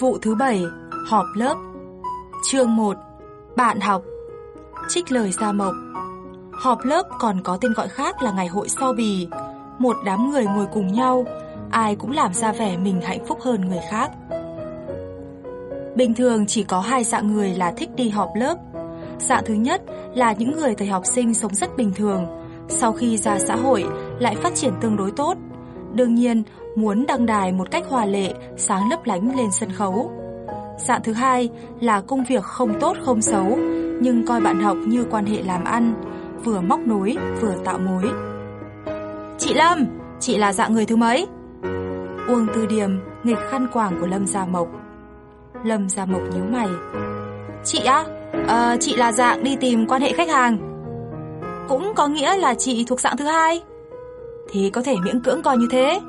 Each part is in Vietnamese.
Vụ thứ 7, họp lớp. Chương 1, bạn học. Trích lời Gia Mộc. Họp lớp còn có tên gọi khác là ngày hội so bì. Một đám người ngồi cùng nhau, ai cũng làm ra vẻ mình hạnh phúc hơn người khác. Bình thường chỉ có hai dạng người là thích đi họp lớp. Dạng thứ nhất là những người thời học sinh sống rất bình thường, sau khi ra xã hội lại phát triển tương đối tốt. Đương nhiên, muốn đăng đài một cách hòa lệ, sáng lấp lánh lên sân khấu. Dạng thứ hai là công việc không tốt không xấu, nhưng coi bạn học như quan hệ làm ăn, vừa móc nối vừa tạo mối. Chị Lâm, chị là dạng người thứ mấy? Uông Tư Điềm nghịch khăn quàng của Lâm Gia Mộc. Lâm Gia Mộc nhíu mày. Chị á? À, chị là dạng đi tìm quan hệ khách hàng. Cũng có nghĩa là chị thuộc dạng thứ hai. Thì có thể miễn cưỡng coi như thế.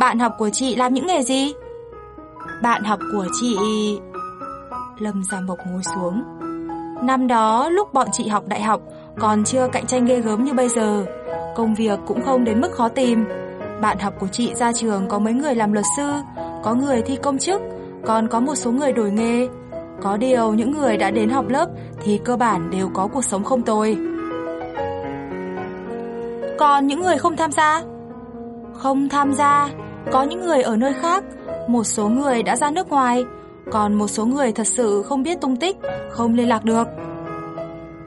Bạn học của chị làm những nghề gì? Bạn học của chị... Lâm Gia Mộc ngồi xuống. Năm đó lúc bọn chị học đại học còn chưa cạnh tranh ghê gớm như bây giờ. Công việc cũng không đến mức khó tìm. Bạn học của chị ra trường có mấy người làm luật sư, có người thi công chức, còn có một số người đổi nghề. Có điều những người đã đến học lớp thì cơ bản đều có cuộc sống không tồi. Còn những người không tham gia? Không tham gia, có những người ở nơi khác, một số người đã ra nước ngoài, còn một số người thật sự không biết tung tích, không liên lạc được.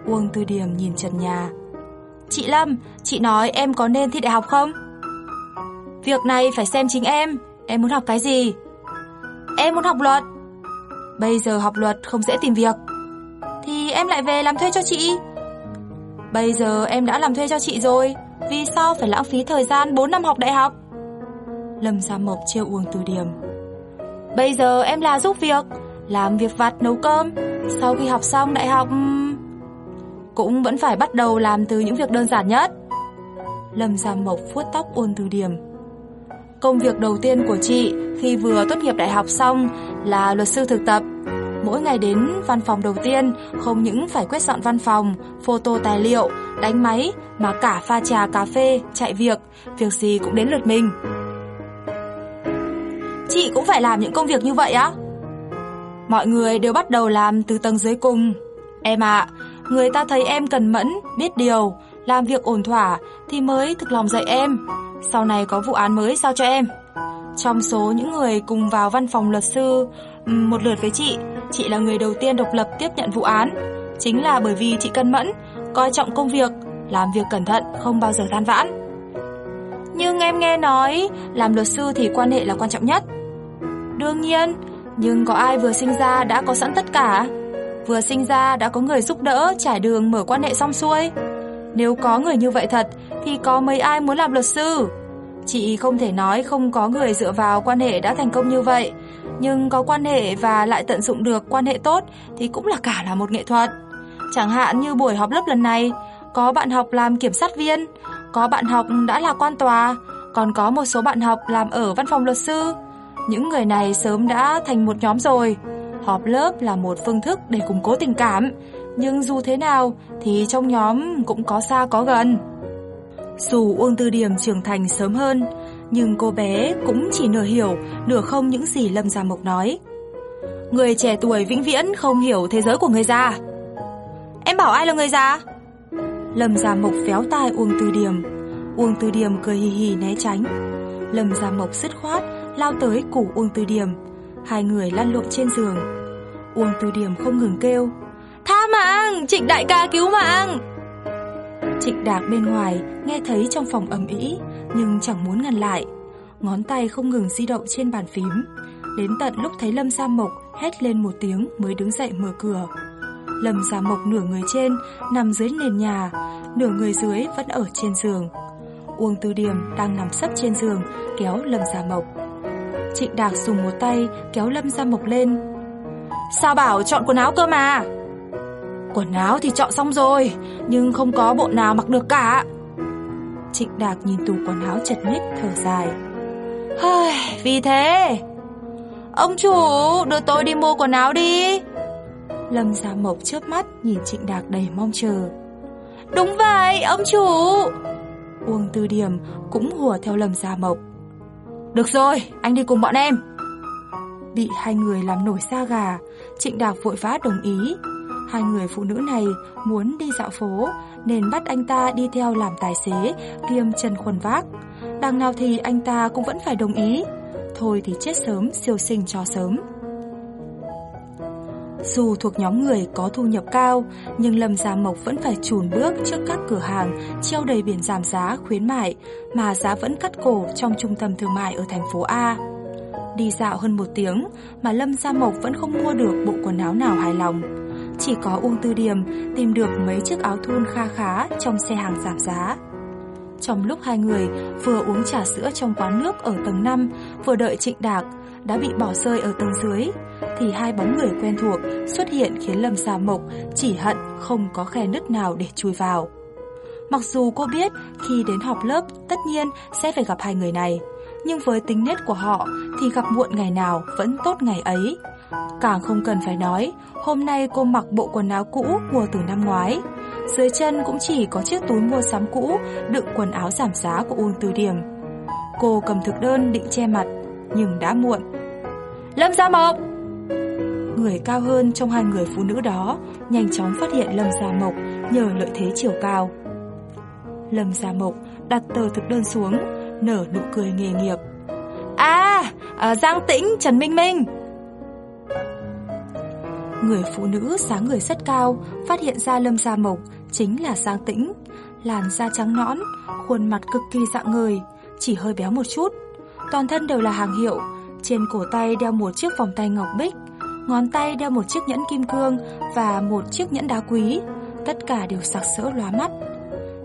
Uông Tư Điểm nhìn trần nhà. Chị Lâm, chị nói em có nên thi đại học không? Việc này phải xem chính em, em muốn học cái gì? Em muốn học luật. Bây giờ học luật không dễ tìm việc. Thì em lại về làm thuê cho chị. Bây giờ em đã làm thuê cho chị rồi, vì sao phải lãng phí thời gian 4 năm học đại học? Lâm Gia Mộc trêu uống Từ Điểm. Bây giờ em là giúp việc, làm việc vặt nấu cơm, sau khi học xong đại học cũng vẫn phải bắt đầu làm từ những việc đơn giản nhất. Lâm Gia Mộc vuốt tóc uôn Từ Điểm. Công việc đầu tiên của chị khi vừa tốt nghiệp đại học xong là luật sư thực tập. Mỗi ngày đến văn phòng đầu tiên không những phải quét dọn văn phòng, photo tài liệu, đánh máy mà cả pha trà cà phê, chạy việc, việc gì cũng đến lượt mình. Chị cũng phải làm những công việc như vậy á? Mọi người đều bắt đầu làm từ tầng dưới cùng. Em ạ, người ta thấy em cần mẫn, biết điều, làm việc ổn thỏa thì mới thực lòng dạy em. Sau này có vụ án mới giao cho em. Trong số những người cùng vào văn phòng luật sư một lượt với chị, chị là người đầu tiên độc lập tiếp nhận vụ án. Chính là bởi vì chị cân mẫn, coi trọng công việc, làm việc cẩn thận, không bao giờ than vãn. Nhưng em nghe nói, làm luật sư thì quan hệ là quan trọng nhất. Đương nhiên, nhưng có ai vừa sinh ra đã có sẵn tất cả? Vừa sinh ra đã có người giúp đỡ, trải đường mở quan hệ xong xuôi. Nếu có người như vậy thật, thì có mấy ai muốn làm luật sư? Chị không thể nói không có người dựa vào quan hệ đã thành công như vậy, nhưng có quan hệ và lại tận dụng được quan hệ tốt thì cũng là cả là một nghệ thuật. Chẳng hạn như buổi họp lớp lần này, có bạn học làm kiểm sát viên, có bạn học đã là quan tòa, còn có một số bạn học làm ở văn phòng luật sư. Những người này sớm đã thành một nhóm rồi. Họp lớp là một phương thức để củng cố tình cảm, nhưng dù thế nào thì trong nhóm cũng có xa có gần. Dù Uông Tư Điểm trưởng thành sớm hơn, nhưng cô bé cũng chỉ nửa hiểu, nửa không những gì Lâm Gia Mộc nói. Người trẻ tuổi vĩnh viễn không hiểu thế giới của người già. Em bảo ai là người già? Lâm Gia Mộc véo tai Uông Tư Điểm. Uông Tư Điểm cười hì hì né tránh. Lâm Gia Mộc sứt khoát lao tới củ Uông Tư Điểm. Hai người lăn lộn trên giường. Uông Tư Điểm không ngừng kêu: "Tha mạng, Trịnh đại ca cứu mạng!" Trịnh Đạc bên ngoài nghe thấy trong phòng ầm ĩ, nhưng chẳng muốn ngăn lại. Ngón tay không ngừng di động trên bàn phím, đến tận lúc thấy Lâm Gia Mộc hét lên một tiếng mới đứng dậy mở cửa. Lâm Gia Mộc nửa người trên nằm dưới nền nhà, nửa người dưới vẫn ở trên giường. Uông Tư điềm đang nằm sấp trên giường kéo Lâm Gia Mộc. Trịnh Đạc dùng một tay kéo Lâm Gia Mộc lên. Sao bảo chọn quần áo cơ mà? Quần áo thì chọn xong rồi, nhưng không có bộ nào mặc được cả. Trịnh Đạc nhìn tủ quần áo chật ních thở dài. Hơi, vì thế... Ông chủ, đưa tôi đi mua quần áo đi. Lâm Gia Mộc chớp mắt nhìn Trịnh Đạc đầy mong chờ. Đúng vậy, ông chủ. Uông Tư Điểm cũng hùa theo Lâm Gia Mộc. Được rồi, anh đi cùng bọn em. Bị hai người làm nổi da gà, Trịnh Đạc vội vã đồng ý. Hai người phụ nữ này muốn đi dạo phố nên bắt anh ta đi theo làm tài xế kiêm chân khuôn vác. Đằng nào thì anh ta cũng vẫn phải đồng ý. Thôi thì chết sớm, siêu sinh cho sớm. Dù thuộc nhóm người có thu nhập cao, nhưng Lâm Gia Mộc vẫn phải chùn bước trước các cửa hàng treo đầy biển giảm giá khuyến mại mà giá vẫn cắt cổ trong trung tâm thương mại ở thành phố A. Đi dạo hơn một tiếng mà Lâm Gia Mộc vẫn không mua được bộ quần áo nào hài lòng. Chỉ có Uông Tư Điềm tìm được mấy chiếc áo thun kha khá trong xe hàng giảm giá. Trong lúc hai người vừa uống trà sữa trong quán nước ở tầng 5, vừa đợi Trịnh Đạc, đã bị bỏ rơi ở tầng dưới, thì hai bóng người quen thuộc xuất hiện khiến Lâm Sa Mộc chỉ hận không có khe nứt nào để chui vào. Mặc dù cô biết khi đến học lớp tất nhiên sẽ phải gặp hai người này, nhưng với tính nết của họ thì gặp muộn ngày nào vẫn tốt ngày ấy. Càng không cần phải nói, hôm nay cô mặc bộ quần áo cũ mua từ năm ngoái. Dưới chân cũng chỉ có chiếc túi mua sắm cũ đựng quần áo giảm giá của Uông Từ Điểm. Cô cầm thực đơn định che mặt, nhưng đã muộn. Lâm Gia Mộc! Người cao hơn trong hai người phụ nữ đó nhanh chóng phát hiện Lâm Gia Mộc nhờ lợi thế chiều cao. Lâm Gia Mộc đặt tờ thực đơn xuống, nở nụ cười nghề nghiệp. À, à Giang Tĩnh, Trần Minh Minh. Người phụ nữ sáng người rất cao phát hiện ra Lâm Gia Mộc chính là Giang Tĩnh, làn da trắng nõn, khuôn mặt cực kỳ dạng người, chỉ hơi béo một chút. Toàn thân đều là hàng hiệu, trên cổ tay đeo một chiếc vòng tay ngọc bích, ngón tay đeo một chiếc nhẫn kim cương và một chiếc nhẫn đá quý, tất cả đều sặc sỡ lóa mắt.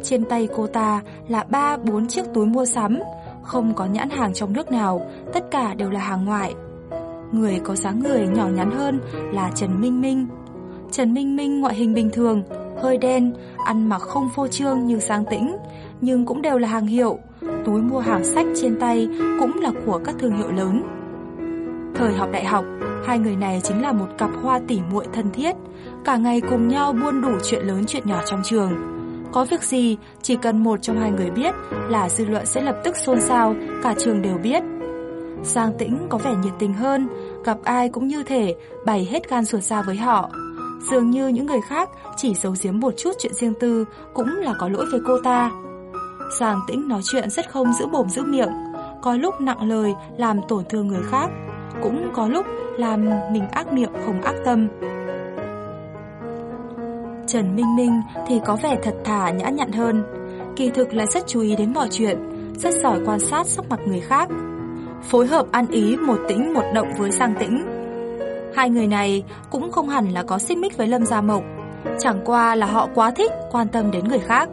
Trên tay cô ta là ba bốn chiếc túi mua sắm, không có nhãn hàng trong nước nào, tất cả đều là hàng ngoại. Người có dáng người nhỏ nhắn hơn là Trần Minh Minh. Trần Minh Minh ngoại hình bình thường, hơi đen, ăn mặc không phô trương như sáng tĩnh, nhưng cũng đều là hàng hiệu. Túi mua hàng sách trên tay cũng là của các thương hiệu lớn. Thời học đại học, hai người này chính là một cặp hoa tỉ muội thân thiết, cả ngày cùng nhau buôn đủ chuyện lớn chuyện nhỏ trong trường. Có việc gì, chỉ cần một trong hai người biết là dư luận sẽ lập tức xôn xao, cả trường đều biết. Giang Tĩnh có vẻ nhiệt tình hơn, gặp ai cũng như thể bày hết gan ruột ra với họ. Dường như những người khác chỉ giấu giếm một chút chuyện riêng tư cũng là có lỗi với cô ta. Giang Tĩnh nói chuyện rất không giữ mồm giữ miệng, có lúc nặng lời làm tổn thương người khác, cũng có lúc làm mình ác miệng không ác tâm. Trần Minh Minh thì có vẻ thật thà nhã nhặn hơn, kỳ thực là rất chú ý đến mọi chuyện, rất giỏi quan sát sắc mặt người khác. Phối hợp ăn ý một tĩnh một động với Giang Tĩnh. Hai người này cũng không hẳn là có xích mích với Lâm Gia Mộc, chẳng qua là họ quá thích quan tâm đến người khác.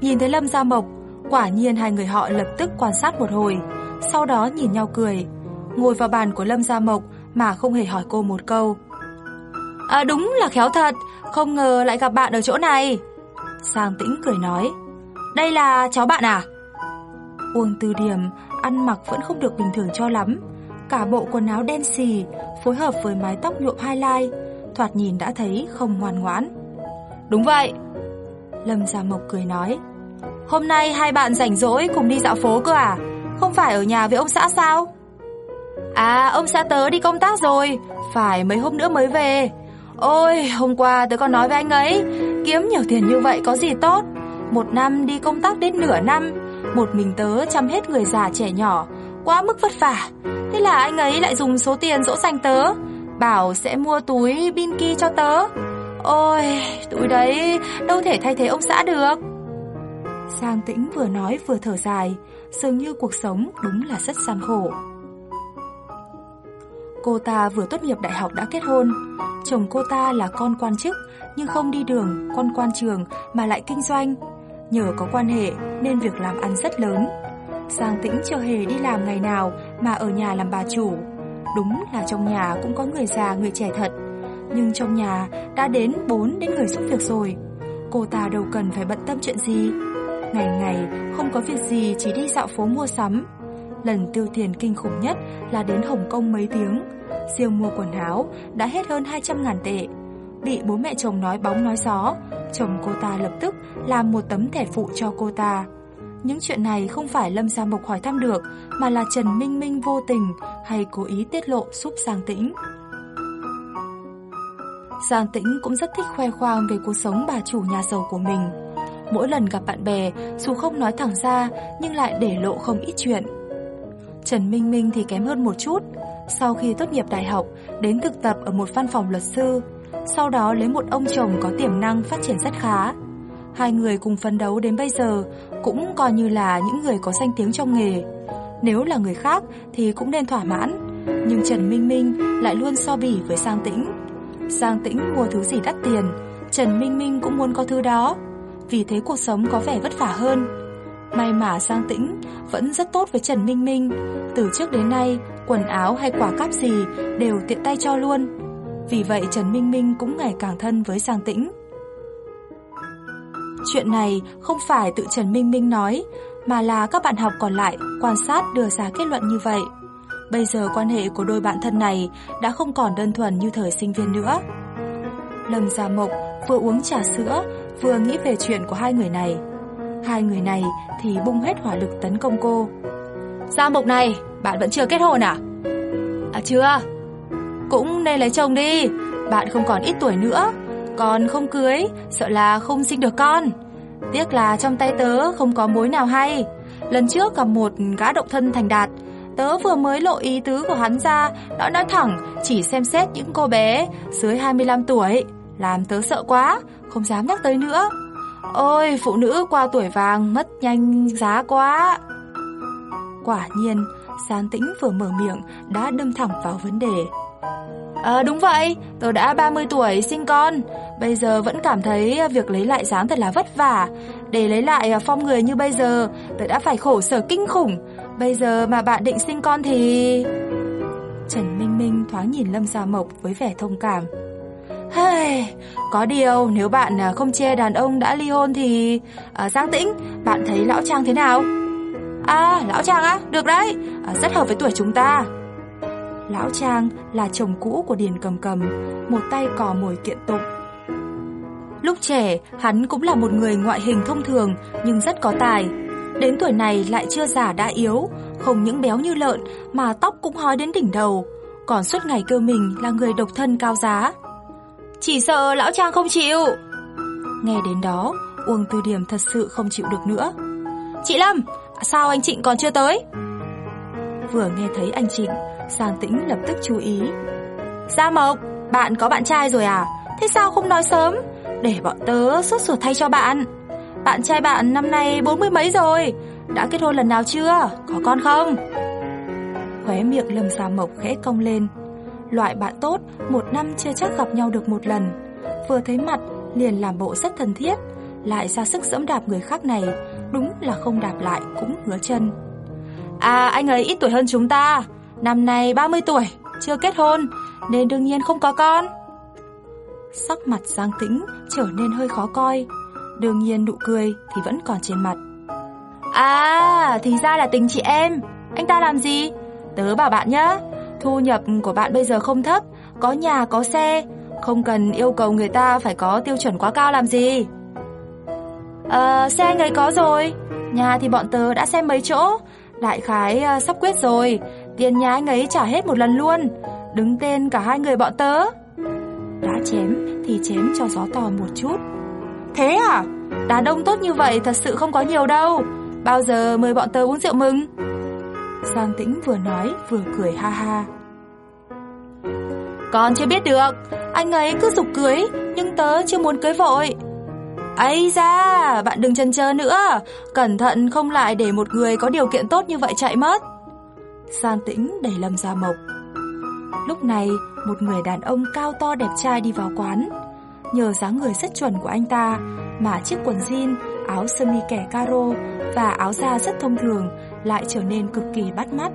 Nhìn thấy Lâm Gia Mộc, quả nhiên hai người họ lập tức quan sát một hồi, sau đó nhìn nhau cười, ngồi vào bàn của Lâm Gia Mộc mà không hề hỏi cô một câu. À đúng là khéo thật, không ngờ lại gặp bạn ở chỗ này. Sang tĩnh cười nói, đây là cháu bạn à? Uông Từ Điểm ăn mặc vẫn không được bình thường cho lắm, cả bộ quần áo đen xì phối hợp với mái tóc nhuộm highlight, thoạt nhìn đã thấy không ngoan ngoãn. Đúng vậy. Lâm Gia Mộc cười nói, hôm nay hai bạn rảnh rỗi cùng đi dạo phố cơ à? Không phải ở nhà với ông xã sao? À, ông xã tớ đi công tác rồi, phải mấy hôm nữa mới về. Ôi, hôm qua tớ còn nói với anh ấy, kiếm nhiều tiền như vậy có gì tốt. Một năm đi công tác đến nửa năm, một mình tớ chăm hết người già trẻ nhỏ, quá mức vất vả. Thế là anh ấy lại dùng số tiền dỗ dành tớ, bảo sẽ mua túi Binky cho tớ. Ôi, túi đấy đâu thể thay thế ông xã được. Giang Tĩnh vừa nói vừa thở dài, dường như cuộc sống đúng là rất gian khổ. Cô ta vừa tốt nghiệp đại học đã kết hôn. Chồng cô ta là con quan chức, nhưng không đi đường, con quan trường mà lại kinh doanh. Nhờ có quan hệ nên việc làm ăn rất lớn. Giang Tĩnh chưa hề đi làm ngày nào mà ở nhà làm bà chủ. Đúng là trong nhà cũng có người già người trẻ thật, nhưng trong nhà đã đến 4 đến người giúp việc rồi. Cô ta đâu cần phải bận tâm chuyện gì. Ngày ngày không có việc gì chỉ đi dạo phố mua sắm. Lần tiêu tiền kinh khủng nhất là đến Hồng Kông mấy tiếng. Riêng mua quần áo đã hết hơn 200 ngàn tệ. Bị bố mẹ chồng nói bóng nói gió, chồng cô ta lập tức làm một tấm thẻ phụ cho cô ta. Những chuyện này không phải Lâm Gia Mộc hỏi thăm được, mà là Trần Minh Minh vô tình hay cố ý tiết lộ giúp Giang Tĩnh. Giang Tĩnh cũng rất thích khoe khoang về cuộc sống bà chủ nhà giàu của mình. Mỗi lần gặp bạn bè, dù không nói thẳng ra nhưng lại để lộ không ít chuyện. Trần Minh Minh thì kém hơn một chút. Sau khi tốt nghiệp đại học, đến thực tập ở một văn phòng luật sư, sau đó lấy một ông chồng có tiềm năng phát triển rất khá. Hai người cùng phấn đấu đến bây giờ cũng coi như là những người có danh tiếng trong nghề. Nếu là người khác thì cũng nên thỏa mãn, nhưng Trần Minh Minh lại luôn so bỉ với Giang Tĩnh. Giang Tĩnh mua thứ gì đắt tiền, Trần Minh Minh cũng muốn có thứ đó. Vì thế cuộc sống có vẻ vất vả hơn. May mà Sang Tĩnh vẫn rất tốt với Trần Minh Minh. Từ trước đến nay, quần áo hay quả cáp gì đều tiện tay cho luôn. Vì vậy Trần Minh Minh cũng ngày càng thân với Giang Tĩnh. Chuyện này không phải tự Trần Minh Minh nói, mà là các bạn học còn lại quan sát đưa ra kết luận như vậy. Bây giờ quan hệ của đôi bạn thân này đã không còn đơn thuần như thời sinh viên nữa. Lâm Gia Mộc vừa uống trà sữa, vừa nghĩ về chuyện của hai người này. Hai người này thì bung hết hỏa lực tấn công cô. Gia Mộc này, bạn vẫn chưa kết hôn à? À chưa. Cũng nên lấy chồng đi, bạn không còn ít tuổi nữa, còn không cưới, sợ là không sinh được con. Tiếc là trong tay tớ không có mối nào hay. Lần trước gặp một gã độc thân thành đạt, tớ vừa mới lộ ý tứ của hắn ra, đã nói thẳng chỉ xem xét những cô bé dưới 25 tuổi, làm tớ sợ quá, không dám nhắc tới nữa. Ôi, phụ nữ qua tuổi vàng mất nhanh giá quá. Quả nhiên, Giang Tĩnh vừa mở miệng đã đâm thẳng vào vấn đề. À, đúng vậy, tôi đã 30 tuổi sinh con, bây giờ vẫn cảm thấy việc lấy lại dáng thật là vất vả. Để lấy lại phong người như bây giờ, tôi đã phải khổ sở kinh khủng. Bây giờ mà bạn định sinh con thì... Trần Minh Minh thoáng nhìn Lâm Gia Mộc với vẻ thông cảm. Hey, có điều nếu bạn à, không chê đàn ông đã ly hôn thì... À, Giang Tĩnh, bạn thấy Lão Trang thế nào? À, Lão Trang á, được đấy, à, rất hợp với tuổi chúng ta. Lão Trang là chồng cũ của Điền Cầm Cầm, một tay cò mồi kiện tụng. Lúc trẻ, hắn cũng là một người ngoại hình thông thường nhưng rất có tài. Đến tuổi này lại chưa già đã yếu, không những béo như lợn mà tóc cũng hói đến đỉnh đầu, còn suốt ngày kêu mình là người độc thân cao giá. Chỉ sợ lão Trang không chịu. Nghe đến đó, Uông Tư Điểm thật sự không chịu được nữa. Chị Lâm, sao anh Trịnh còn chưa tới? Vừa nghe thấy anh Trịnh, Giang Tĩnh lập tức chú ý. Gia Mộc, bạn có bạn trai rồi à? Thế sao không nói sớm? Để bọn tớ sốt ruột thay cho bạn. Bạn trai bạn năm nay bốn mươi mấy rồi, đã kết hôn lần nào chưa? Có con không? Khóe miệng Lâm Gia Mộc khẽ cong lên. Loại bạn tốt, một năm chưa chắc gặp nhau được một lần. Vừa thấy mặt, liền làm bộ rất thân thiết, lại ra sức dẫm đạp người khác này, đúng là không đạp lại cũng ngứa chân. À, anh ấy ít tuổi hơn chúng ta, năm nay 30 tuổi, chưa kết hôn, nên đương nhiên không có con. Sắc mặt Giang Tĩnh trở nên hơi khó coi, đương nhiên nụ cười thì vẫn còn trên mặt. À, thì ra là tình chị em, anh ta làm gì? Tớ bảo bạn nhá, thu nhập của bạn bây giờ không thấp, có nhà có xe, không cần yêu cầu người ta phải có tiêu chuẩn quá cao làm gì. Ờ, xe người có rồi, nhà thì bọn tớ đã xem mấy chỗ, đại khái uh, sắp quyết rồi, tiền nhà anh ấy trả hết một lần luôn, đứng tên cả hai người bọn tớ. Đã chém thì chém cho gió to một chút. Thế à? Đàn ông tốt như vậy thật sự không có nhiều đâu. Bao giờ mời bọn tớ uống rượu mừng? Giang Tĩnh vừa nói vừa cười ha ha. Con chưa biết được, anh ấy cứ dục cưới, nhưng tớ chưa muốn cưới vội. ấy ra, bạn đừng chần chờ nữa, cẩn thận không lại để một người có điều kiện tốt như vậy chạy mất. san Tĩnh đẩy Lâm ra Mộc. Lúc này, một người đàn ông cao to đẹp trai đi vào quán. Nhờ dáng người rất chuẩn của anh ta, mà chiếc quần jean, áo sơ mi kẻ caro và áo da rất thông thường lại trở nên cực kỳ bắt mắt.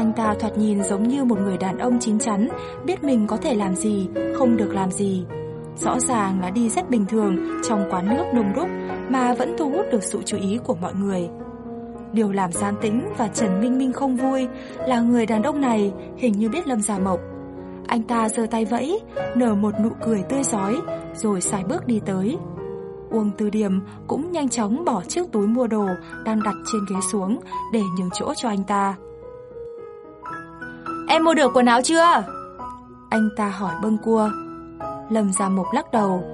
Anh ta thoạt nhìn giống như một người đàn ông chín chắn, biết mình có thể làm gì, không được làm gì. Rõ ràng là đi rất bình thường trong quán nước đông đúc mà vẫn thu hút được sự chú ý của mọi người. Điều làm Giang Tĩnh và Trần Minh Minh không vui là người đàn ông này hình như biết Lâm Gia Mộc. Anh ta giơ tay vẫy, nở một nụ cười tươi giói, rồi xài bước đi tới. Uông Từ Điểm cũng nhanh chóng bỏ chiếc túi mua đồ đang đặt trên ghế xuống để nhường chỗ cho anh ta. Em mua được quần áo chưa? Anh ta hỏi bâng cua. Lâm Gia Mộc lắc đầu.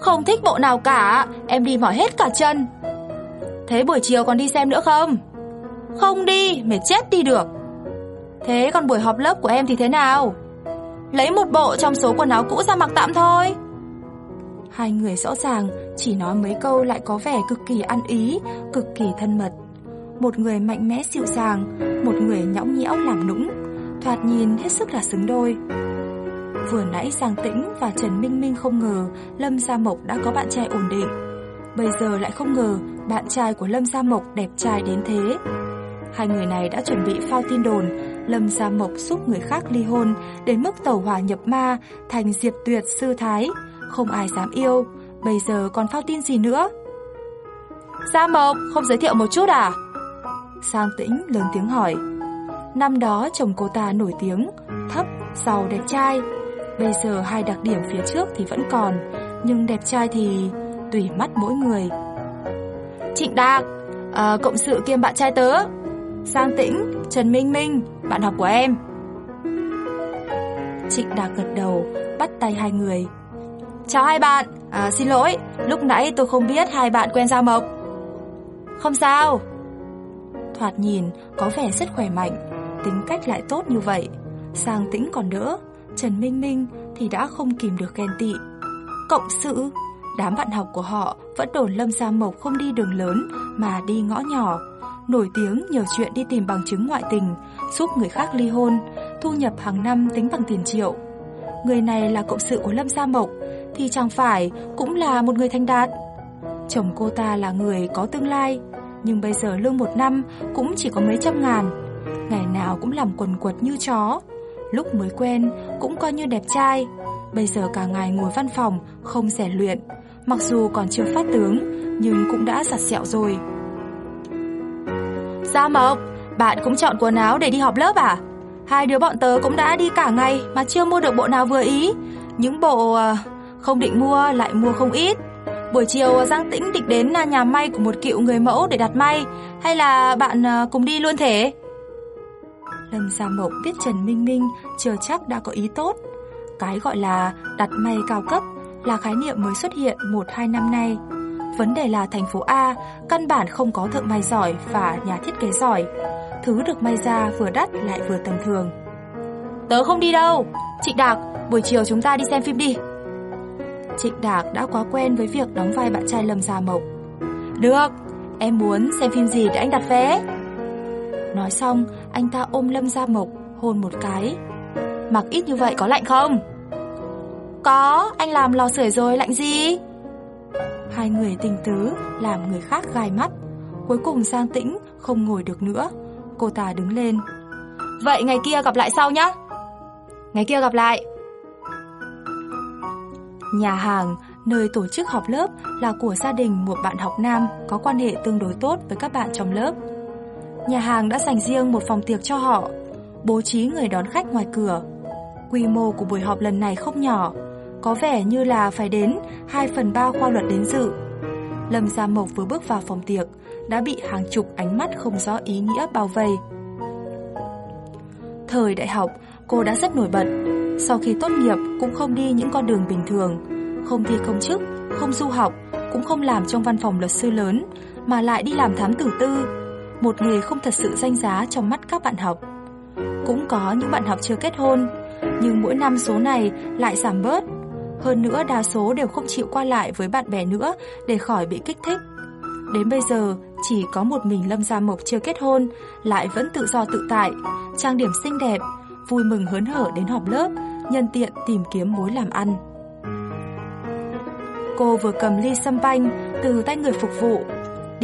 Không thích bộ nào cả, em đi mỏi hết cả chân. Thế buổi chiều còn đi xem nữa không? Không đi, mệt chết đi được. Thế còn buổi họp lớp của em thì thế nào? Lấy một bộ trong số quần áo cũ ra mặc tạm thôi. Hai người rõ ràng chỉ nói mấy câu lại có vẻ cực kỳ ăn ý, cực kỳ thân mật. Một người mạnh mẽ dịu dàng, một người nhõng nhẽo làm nũng, thoạt nhìn hết sức là xứng đôi. Vừa nãy Giang Tĩnh và Trần Minh Minh không ngờ Lâm Gia Mộc đã có bạn trai ổn định. Bây giờ lại không ngờ bạn trai của Lâm Gia Mộc đẹp trai đến thế. Hai người này đã chuẩn bị phao tin đồn Lâm Gia Mộc giúp người khác ly hôn đến mức tẩu hỏa nhập ma thành diệp tuyệt sư thái, không ai dám yêu, bây giờ còn phao tin gì nữa? Gia Mộc không giới thiệu một chút à? Sang Tĩnh lớn tiếng hỏi. Năm đó chồng cô ta nổi tiếng, thấp, giàu đẹp trai. Bây giờ hai đặc điểm phía trước thì vẫn còn, nhưng đẹp trai thì tùy mắt mỗi người. Trịnh Đạc, à, cộng sự kiêm bạn trai tớ. Sang Tĩnh, Trần Minh Minh, bạn học của em. Trịnh Đạc gật đầu, bắt tay hai người. Chào hai bạn, à, xin lỗi, lúc nãy tôi không biết hai bạn quen giao Mộc. Không sao. Thoạt nhìn có vẻ rất khỏe mạnh, tính cách lại tốt như vậy. Sang Tĩnh còn đỡ, Trần Minh Minh thì đã không kìm được ghen tị. Cộng sự, đám bạn học của họ vẫn đồn Lâm Gia Mộc không đi đường lớn mà đi ngõ nhỏ. Nổi tiếng nhiều chuyện đi tìm bằng chứng ngoại tình, giúp người khác ly hôn, thu nhập hàng năm tính bằng tiền triệu. Người này là cộng sự của Lâm Gia Mộc, thì chẳng phải cũng là một người thanh đạt. Chồng cô ta là người có tương lai, nhưng bây giờ lương một năm cũng chỉ có mấy trăm ngàn. Ngày nào cũng làm quần quật như chó. Lúc mới quen cũng coi như đẹp trai, bây giờ cả ngày ngồi văn phòng không rèn luyện. Mặc dù còn chưa phát tướng, nhưng cũng đã giặt sẹo rồi. Gia Mộc, bạn cũng chọn quần áo để đi họp lớp à? Hai đứa bọn tớ cũng đã đi cả ngày mà chưa mua được bộ nào vừa ý. Những bộ ờ, không định mua lại mua không ít. Buổi chiều ờ, Giang Tĩnh định đến ờ, nhà may của một cựu người mẫu để đặt may hay là bạn cùng đi luôn thế? Lâm Gia Mộc biết Trần Minh Minh chưa chắc đã có ý tốt. Cái gọi là đặt may cao cấp là khái niệm mới xuất hiện 1-2 năm nay. Vấn đề là thành phố A căn bản không có thợ may giỏi và nhà thiết kế giỏi. Thứ được may ra vừa đắt lại vừa tầm thường. Tớ không đi đâu. Chị Đạc, buổi chiều chúng ta đi xem phim đi. Trịnh Đạc đã quá quen với việc đóng vai bạn trai Lâm Gia Mộc. Được, em muốn xem phim gì để anh đặt vé. Nói xong, anh ta ôm Lâm Gia Mộc, hôn một cái. Mặc ít như vậy có lạnh không? Có, anh làm lò sưởi rồi, lạnh gì? Hai người tình tứ làm người khác gai mắt. Cuối cùng Giang Tĩnh không ngồi được nữa. Cô ta đứng lên. Vậy ngày kia gặp lại sau nhé. Ngày kia gặp lại. Nhà hàng, nơi tổ chức họp lớp là của gia đình một bạn học nam có quan hệ tương đối tốt với các bạn trong lớp. Nhà hàng đã dành riêng một phòng tiệc cho họ, bố trí người đón khách ngoài cửa. Quy mô của buổi họp lần này không nhỏ, có vẻ như là phải đến 2 phần 3 khoa luật đến dự. Lâm Gia Mộc vừa bước vào phòng tiệc, đã bị hàng chục ánh mắt không rõ ý nghĩa bao vây. Thời đại học, cô đã rất nổi bật. Sau khi tốt nghiệp cũng không đi những con đường bình thường, không thi công chức, không du học, cũng không làm trong văn phòng luật sư lớn, mà lại đi làm thám tử tư, một nghề không thật sự danh giá trong mắt các bạn học. Cũng có những bạn học chưa kết hôn, nhưng mỗi năm số này lại giảm bớt. Hơn nữa đa số đều không chịu qua lại với bạn bè nữa để khỏi bị kích thích. Đến bây giờ, chỉ có một mình Lâm Gia Mộc chưa kết hôn, lại vẫn tự do tự tại, trang điểm xinh đẹp, vui mừng hớn hở đến họp lớp, nhân tiện tìm kiếm mối làm ăn. Cô vừa cầm ly sâm banh từ tay người phục vụ,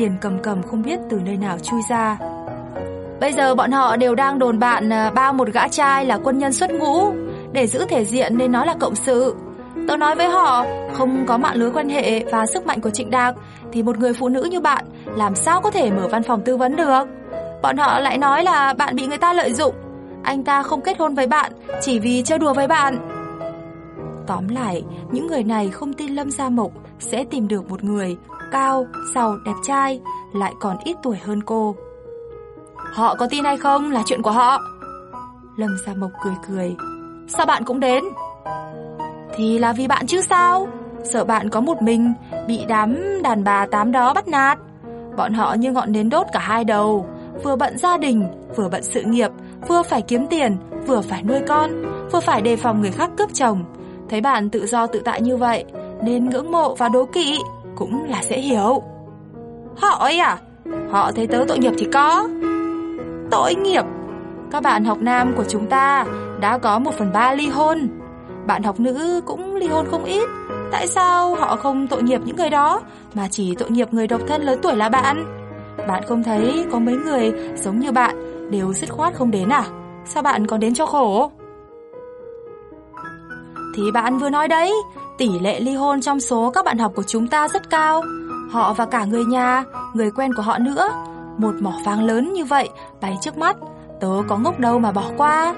Điền cầm cầm không biết từ nơi nào chui ra. Bây giờ bọn họ đều đang đồn bạn à, bao một gã trai là quân nhân xuất ngũ. Để giữ thể diện nên nói là cộng sự. Tớ nói với họ, Không có mạng lưới quan hệ và sức mạnh của Trịnh Đạc, Thì một người phụ nữ như bạn, Làm sao có thể mở văn phòng tư vấn được? Bọn họ lại nói là bạn bị người ta lợi dụng. Anh ta không kết hôn với bạn, Chỉ vì chơi đùa với bạn. Tóm lại, Những người này không tin Lâm Gia Mộc Sẽ tìm được một người Cao, giàu, đẹp trai Lại còn ít tuổi hơn cô. Họ có tin hay không là chuyện của họ. Lâm Gia Mộc cười cười. Sao bạn cũng đến? Thì là vì bạn chứ sao? Sợ bạn có một mình Bị đám đàn bà tám đó bắt nạt. Bọn họ như ngọn nến đốt cả hai đầu. Vừa bận gia đình Vừa bận sự nghiệp Vừa phải kiếm tiền Vừa phải nuôi con Vừa phải đề phòng người khác cướp chồng. Thấy bạn tự do tự tại như vậy Nên ngưỡng mộ và đố kỵ. Cũng là dễ hiểu. Họ ấy à? Họ thấy tớ tội nghiệp thì có. Tội nghiệp? Các bạn học nam của chúng ta Đã có một phần ba ly hôn. Bạn học nữ cũng ly hôn không ít. Tại sao họ không tội nghiệp những người đó Mà chỉ tội nghiệp người độc thân lớn tuổi là bạn? Bạn không thấy có mấy người giống như bạn Đều dứt khoát không đến à? Sao bạn còn đến cho khổ? Thì bạn vừa nói đấy Tỷ lệ ly hôn trong số các bạn học của chúng ta rất cao Họ và cả người nhà Người quen của họ nữa một mỏ vàng lớn như vậy bày trước mắt, tớ có ngốc đâu mà bỏ qua.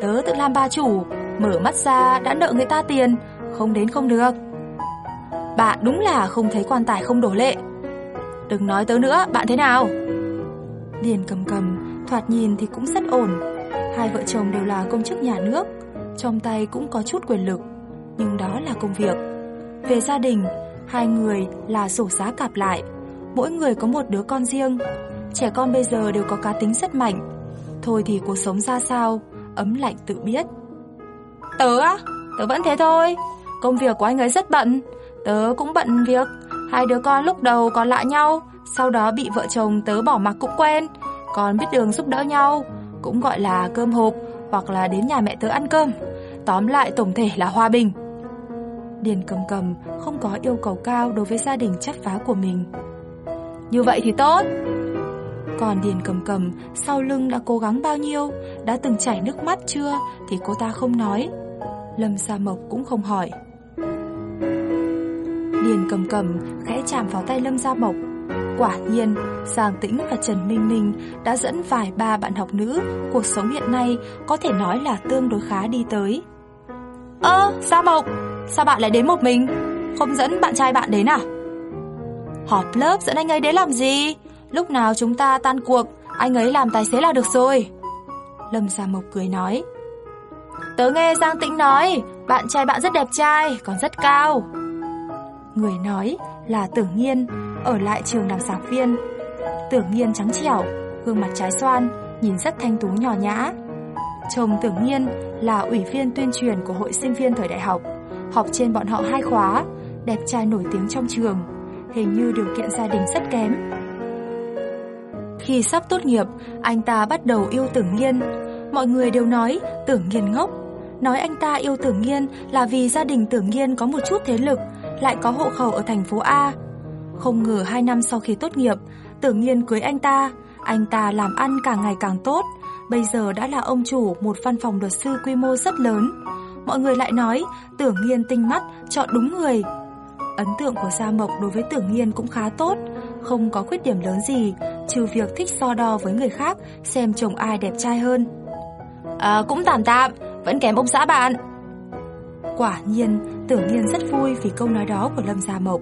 Tớ tự làm bà chủ, mở mắt ra đã nợ người ta tiền, không đến không được. Bạn đúng là không thấy quan tài không đổ lệ. Đừng nói tớ nữa, bạn thế nào? Điền cầm cầm, thoạt nhìn thì cũng rất ổn. Hai vợ chồng đều là công chức nhà nước, trong tay cũng có chút quyền lực, nhưng đó là công việc. Về gia đình, hai người là sổ giá cặp lại, mỗi người có một đứa con riêng, Trẻ con bây giờ đều có cá tính rất mạnh. Thôi thì cuộc sống ra sao Ấm lạnh tự biết. Tớ á, tớ vẫn thế thôi. Công việc của anh ấy rất bận. Tớ cũng bận việc. Hai đứa con lúc đầu còn lạ nhau Sau đó bị vợ chồng tớ bỏ mặc cũng quen. Còn biết đường giúp đỡ nhau Cũng gọi là cơm hộp Hoặc là đến nhà mẹ tớ ăn cơm. Tóm lại tổng thể là hòa bình. Điền cầm cầm không có yêu cầu cao đối với gia đình chất phá của mình Như vậy thì tốt còn Điền cầm cầm sau lưng đã cố gắng bao nhiêu, đã từng chảy nước mắt chưa thì cô ta không nói. Lâm Sa Mộc cũng không hỏi. Điền cầm cầm khẽ chạm vào tay Lâm Gia Mộc. Quả nhiên, Giang Tĩnh và Trần Minh Minh đã dẫn vài ba bạn học nữ, cuộc sống hiện nay có thể nói là tương đối khá đi tới. Ơ, Gia Mộc, sao bạn lại đến một mình? Không dẫn bạn trai bạn đến à? Họp lớp dẫn anh ấy đến làm gì? Lúc nào chúng ta tan cuộc, anh ấy làm tài xế là được rồi. Lâm Gia Mộc cười nói. Tớ nghe Giang Tĩnh nói, bạn trai bạn rất đẹp trai, còn rất cao. Người nói là tưởng nhiên, ở lại trường làm giảng viên. Tưởng nhiên trắng trẻo, gương mặt trái xoan, nhìn rất thanh tú nhỏ nhã. Chồng tưởng nhiên là ủy viên tuyên truyền của hội sinh viên thời đại học, học trên bọn họ hai khóa, đẹp trai nổi tiếng trong trường. Hình như điều kiện gia đình rất kém, khi sắp tốt nghiệp, anh ta bắt đầu yêu tưởng nghiên. Mọi người đều nói tưởng nghiên ngốc. Nói anh ta yêu tưởng nghiên là vì gia đình tưởng nghiên có một chút thế lực, lại có hộ khẩu ở thành phố A. Không ngờ hai năm sau khi tốt nghiệp, tưởng nghiên cưới anh ta. Anh ta làm ăn càng ngày càng tốt, bây giờ đã là ông chủ một văn phòng luật sư quy mô rất lớn. Mọi người lại nói tưởng nghiên tinh mắt, chọn đúng người. Ấn tượng của Gia Mộc đối với tưởng nghiên cũng khá tốt, không có khuyết điểm lớn gì, trừ việc thích so đo với người khác xem chồng ai đẹp trai hơn. À, cũng tạm tạm, vẫn kém ông xã bạn. Quả nhiên, tưởng nhiên rất vui vì câu nói đó của Lâm Gia Mộc.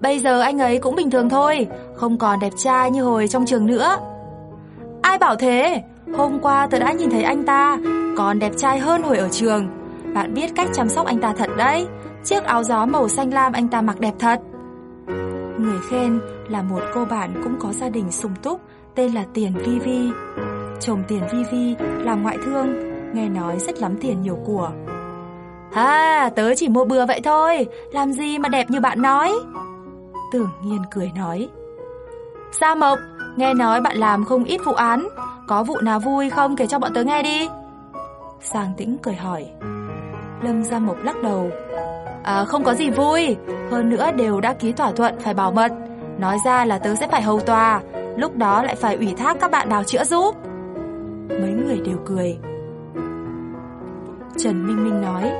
Bây giờ anh ấy cũng bình thường thôi, không còn đẹp trai như hồi trong trường nữa. Ai bảo thế? Hôm qua tớ đã nhìn thấy anh ta, còn đẹp trai hơn hồi ở trường. Bạn biết cách chăm sóc anh ta thật đấy, chiếc áo gió màu xanh lam anh ta mặc đẹp thật. Người khen là một cô bạn cũng có gia đình sung túc, tên là Tiền Vi Vi. Chồng Tiền Vi Vi là ngoại thương, nghe nói rất lắm tiền nhiều của. À, tớ chỉ mua bừa vậy thôi, làm gì mà đẹp như bạn nói. Tưởng nhiên cười nói. Gia Mộc, nghe nói bạn làm không ít vụ án, có vụ nào vui không kể cho bọn tớ nghe đi. Giang Tĩnh cười hỏi. Lâm Gia Mộc lắc đầu. À, không có gì vui, hơn nữa đều đã ký thỏa thuận phải bảo mật. Nói ra là tớ sẽ phải hầu tòa, lúc đó lại phải ủy thác các bạn bào chữa giúp. Mấy người đều cười. Trần Minh Minh nói,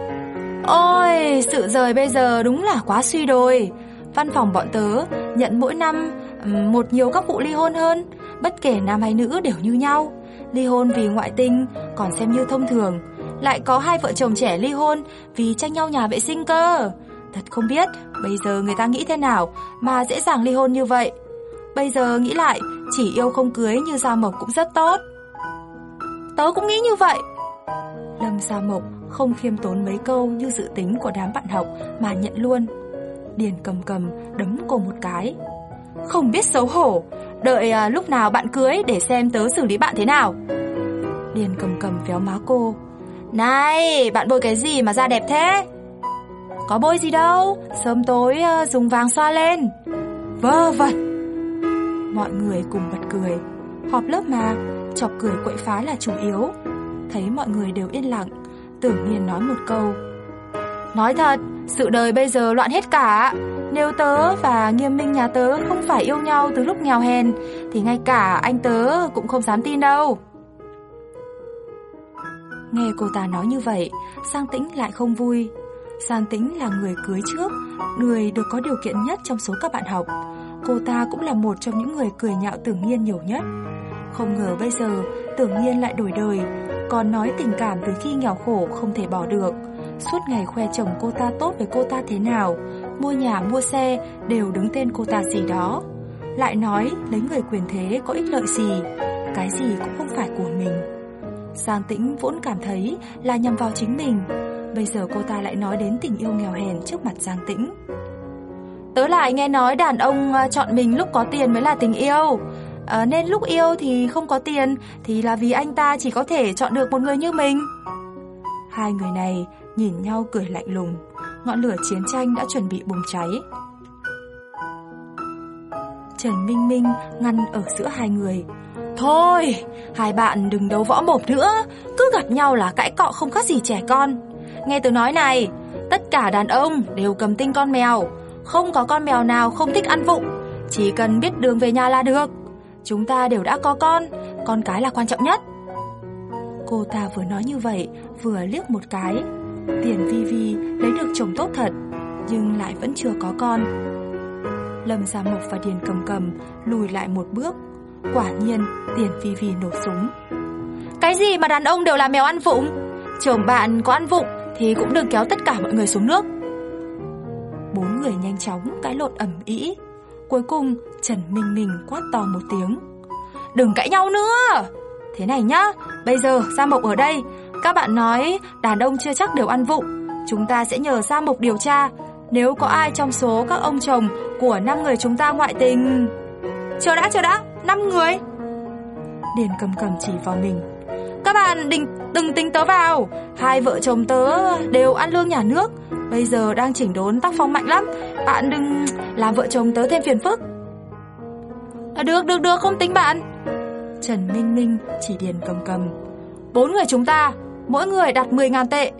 Ôi, sự rời bây giờ đúng là quá suy đồi. Văn phòng bọn tớ nhận mỗi năm một nhiều các vụ ly hôn hơn, bất kể nam hay nữ đều như nhau. Ly hôn vì ngoại tình còn xem như thông thường, lại có hai vợ chồng trẻ ly hôn vì tranh nhau nhà vệ sinh cơ. Thật không biết bây giờ người ta nghĩ thế nào mà dễ dàng ly hôn như vậy. Bây giờ nghĩ lại, chỉ yêu không cưới như Gia Mộc cũng rất tốt. Tớ cũng nghĩ như vậy. Lâm Gia Mộc không khiêm tốn mấy câu như dự tính của đám bạn học mà nhận luôn. Điền cầm cầm đấm cô một cái. Không biết xấu hổ, đợi à, lúc nào bạn cưới để xem tớ xử lý bạn thế nào. Điền cầm cầm véo má cô. Này, bạn bôi cái gì mà da đẹp thế? Có bôi gì đâu, sớm tối à, dùng vàng xoa lên. Vơ vẩn. Mọi người cùng bật cười. Họp lớp mà, chọc cười quậy phá là chủ yếu. Thấy mọi người đều yên lặng, tưởng nhiên nói một câu. Nói thật, sự đời bây giờ loạn hết cả. Nếu tớ và nghiêm minh nhà tớ không phải yêu nhau từ lúc nghèo hèn, thì ngay cả anh tớ cũng không dám tin đâu. Nghe cô ta nói như vậy, Sang Tĩnh lại không vui. Sang Tĩnh là người cưới trước, người được có điều kiện nhất trong số các bạn học. Cô ta cũng là một trong những người cười nhạo tưởng nhiên nhiều nhất. Không ngờ bây giờ tưởng nhiên lại đổi đời, còn nói tình cảm từ khi nghèo khổ không thể bỏ được. Suốt ngày khoe chồng cô ta tốt với cô ta thế nào, mua nhà mua xe đều đứng tên cô ta gì đó. Lại nói lấy người quyền thế có ích lợi gì, cái gì cũng không phải của mình. Giang Tĩnh vốn cảm thấy là nhằm vào chính mình, bây giờ cô ta lại nói đến tình yêu nghèo hèn trước mặt Giang Tĩnh. Tớ lại nghe nói đàn ông à, chọn mình lúc có tiền mới là tình yêu. À, nên lúc yêu thì không có tiền thì là vì anh ta chỉ có thể chọn được một người như mình. Hai người này nhìn nhau cười lạnh lùng, ngọn lửa chiến tranh đã chuẩn bị bùng cháy. Trần Minh Minh ngăn ở giữa hai người. Thôi, hai bạn đừng đấu võ mồm nữa, cứ gặp nhau là cãi cọ không khác gì trẻ con. Nghe tôi nói này, tất cả đàn ông đều cầm tinh con mèo, không có con mèo nào không thích ăn vụng, chỉ cần biết đường về nhà là được. Chúng ta đều đã có con, con cái là quan trọng nhất. Cô ta vừa nói như vậy, vừa liếc một cái. Tiền Vi Vi lấy được chồng tốt thật, nhưng lại vẫn chưa có con. Lâm Gia Mộc và Điền Cầm Cầm lùi lại một bước. Quả nhiên, Tiền Vi Vi nổ súng. Cái gì mà đàn ông đều là mèo ăn vụng? Chồng bạn có ăn vụng thì cũng đừng kéo tất cả mọi người xuống nước. Bốn người nhanh chóng cãi lộn ẩm ĩ. Cuối cùng, Trần Minh Minh quát to một tiếng. Đừng cãi nhau nữa! Thế này nhá, bây giờ Gia Mộc ở đây, các bạn nói đàn ông chưa chắc đều ăn vụng. Chúng ta sẽ nhờ ra mục điều tra, nếu có ai trong số các ông chồng của 5 người chúng ta ngoại tình... Chờ đã, chờ đã, 5 người. Điền cầm cầm chỉ vào mình. Các bạn đừng, đừng tính tớ vào, hai vợ chồng tớ đều ăn lương nhà nước, bây giờ đang chỉnh đốn tác phong mạnh lắm, bạn đừng làm vợ chồng tớ thêm phiền phức. À, được, được, được, không tính bạn. Trần Minh Minh chỉ điền cầm cầm. Bốn người chúng ta, mỗi người đặt 10.000 tệ.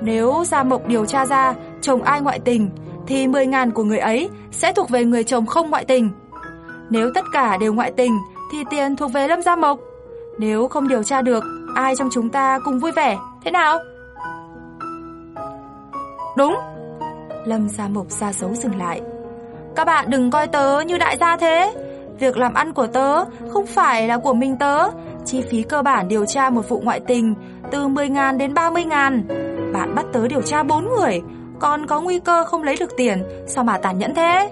Nếu Gia Mộc điều tra ra chồng ai ngoại tình, thì 10.000 của người ấy sẽ thuộc về người chồng không ngoại tình. Nếu tất cả đều ngoại tình, thì tiền thuộc về Lâm Gia Mộc. Nếu không điều tra được, ai trong chúng ta cùng vui vẻ, thế nào? Đúng. Lâm Gia Mộc ra dấu dừng lại. Các bạn đừng coi tớ như đại gia thế. Việc làm ăn của tớ không phải là của mình tớ. Chi phí cơ bản điều tra một vụ ngoại tình từ 10.000 đến 30.000. Bạn bắt tớ điều tra 4 người, còn có nguy cơ không lấy được tiền, sao mà tàn nhẫn thế?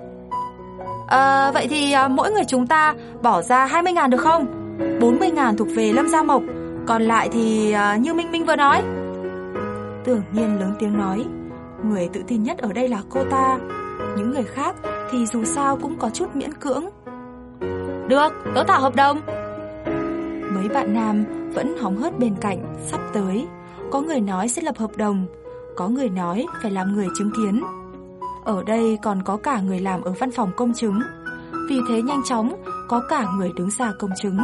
À, vậy thì à, mỗi người chúng ta bỏ ra 20.000 được không? 40.000 thuộc về Lâm Gia Mộc, còn lại thì à, như Minh Minh vừa nói. Tưởng nhiên lớn tiếng nói, người tự tin nhất ở đây là cô ta. Những người khác thì dù sao cũng có chút miễn cưỡng. Được, tớ thả hợp đồng. Mấy bạn nam vẫn hóng hớt bên cạnh, sắp tới. Có người nói sẽ lập hợp đồng, có người nói phải làm người chứng kiến. Ở đây còn có cả người làm ở văn phòng công chứng. Vì thế nhanh chóng có cả người đứng ra công chứng.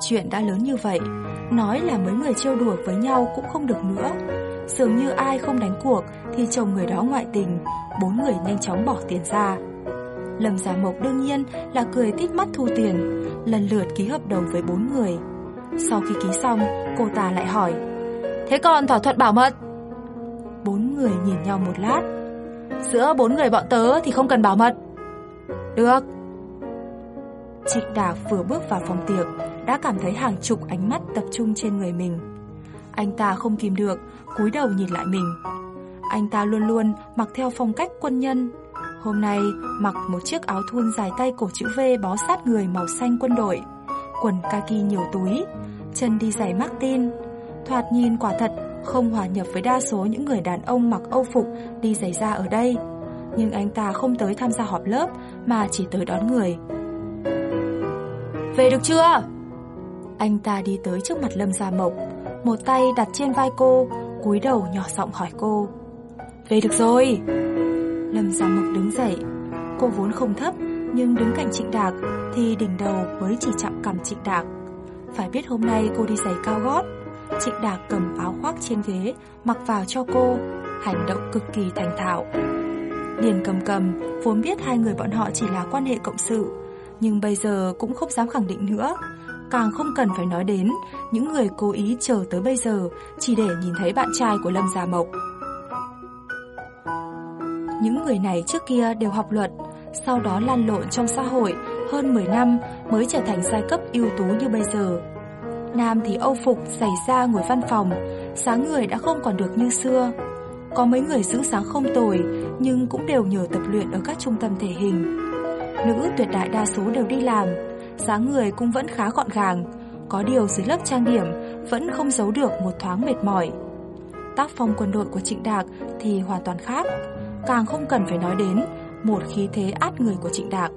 Chuyện đã lớn như vậy, nói là mấy người trêu đùa với nhau cũng không được nữa. Dường như ai không đánh cuộc thì chồng người đó ngoại tình, bốn người nhanh chóng bỏ tiền ra. Lâm Giả Mộc đương nhiên là cười tít mắt thu tiền, lần lượt ký hợp đồng với bốn người. Sau khi ký xong, cô ta lại hỏi, Thế còn thỏa thuận bảo mật? Bốn người nhìn nhau một lát. Giữa bốn người bọn tớ thì không cần bảo mật. Được. Trịnh đào vừa bước vào phòng tiệc, đã cảm thấy hàng chục ánh mắt tập trung trên người mình. Anh ta không kìm được, cúi đầu nhìn lại mình. Anh ta luôn luôn mặc theo phong cách quân nhân. Hôm nay mặc một chiếc áo thun dài tay cổ chữ V bó sát người màu xanh quân đội, quần kaki nhiều túi, chân đi giày Martin. Thoạt nhìn quả thật không hòa nhập với đa số những người đàn ông mặc âu phục đi giày da ở đây. Nhưng anh ta không tới tham gia họp lớp mà chỉ tới đón người. Về được chưa? Anh ta đi tới trước mặt Lâm Gia Mộc, một tay đặt trên vai cô, cúi đầu nhỏ giọng hỏi cô. Về được rồi. Lâm Gia Mộc đứng dậy. Cô vốn không thấp, nhưng đứng cạnh Trịnh Đạc thì đỉnh đầu mới chỉ chạm cằm Trịnh Đạc. Phải biết hôm nay cô đi giày cao gót. Trịnh Đạc cầm áo khoác trên ghế, mặc vào cho cô, hành động cực kỳ thành thạo. Điền cầm cầm, vốn biết hai người bọn họ chỉ là quan hệ cộng sự, nhưng bây giờ cũng không dám khẳng định nữa. Càng không cần phải nói đến những người cố ý chờ tới bây giờ chỉ để nhìn thấy bạn trai của Lâm Gia Mộc. Những người này trước kia đều học luật, sau đó lăn lộn trong xã hội hơn 10 năm mới trở thành giai cấp ưu tú như bây giờ. Nam thì âu phục, giày da ngồi văn phòng, sáng người đã không còn được như xưa. Có mấy người giữ sáng không tồi, nhưng cũng đều nhờ tập luyện ở các trung tâm thể hình. Nữ tuyệt đại đa số đều đi làm, dáng người cũng vẫn khá gọn gàng, có điều dưới lớp trang điểm vẫn không giấu được một thoáng mệt mỏi. Tác phong quân đội của Trịnh Đạc thì hoàn toàn khác, càng không cần phải nói đến một khí thế át người của Trịnh Đạc.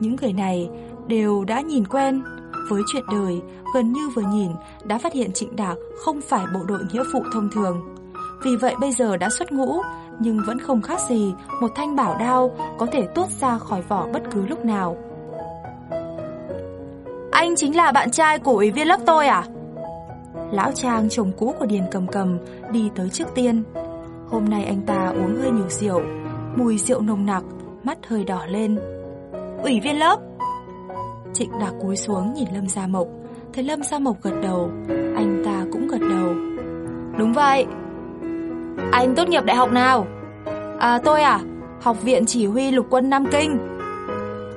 Những người này đều đã nhìn quen, với chuyện đời gần như vừa nhìn đã phát hiện Trịnh Đạc không phải bộ đội nghĩa vụ thông thường. Vì vậy bây giờ đã xuất ngũ, nhưng vẫn không khác gì một thanh bảo đao có thể tuốt ra khỏi vỏ bất cứ lúc nào. Anh chính là bạn trai của ủy viên lớp tôi à? Lão Trang chồng cũ của Điền cầm cầm đi tới trước tiên. Hôm nay anh ta uống hơi nhiều rượu, mùi rượu nồng nặc, mắt hơi đỏ lên. Ủy viên lớp? Trịnh Đạc cúi xuống nhìn Lâm Gia Mộc, thấy Lâm Gia Mộc gật đầu, anh ta cũng gật đầu. Đúng vậy. Anh tốt nghiệp đại học nào? À tôi à, học viện chỉ huy lục quân Nam Kinh.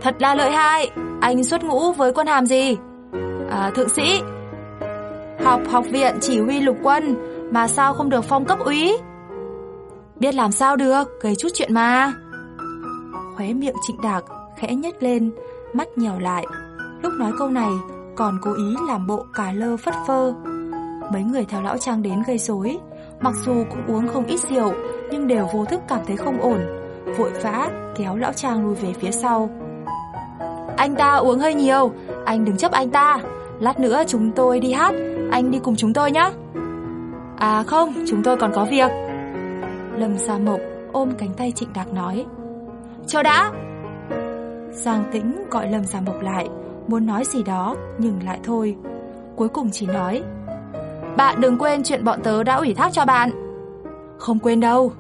Thật là lợi hại, anh xuất ngũ với quân hàm gì? À, thượng sĩ. Học học viện chỉ huy lục quân mà sao không được phong cấp úy? Biết làm sao được, gây chút chuyện mà. Khóe miệng Trịnh Đạc khẽ nhếch lên, mắt nhèo lại. Lúc nói câu này, còn cố ý làm bộ cà lơ phất phơ. Mấy người theo lão Trang đến gây rối, mặc dù cũng uống không ít rượu, nhưng đều vô thức cảm thấy không ổn, vội vã kéo lão Trang lui về phía sau. Anh ta uống hơi nhiều, anh đừng chấp anh ta. Lát nữa chúng tôi đi hát, anh đi cùng chúng tôi nhé. À không, chúng tôi còn có việc. Lâm gia Mộc ôm cánh tay Trịnh Đạc nói. Chờ đã. Giang Tĩnh gọi Lâm gia Mộc lại, muốn nói gì đó nhưng lại thôi. Cuối cùng chỉ nói. Bạn đừng quên chuyện bọn tớ đã ủy thác cho bạn. Không quên đâu.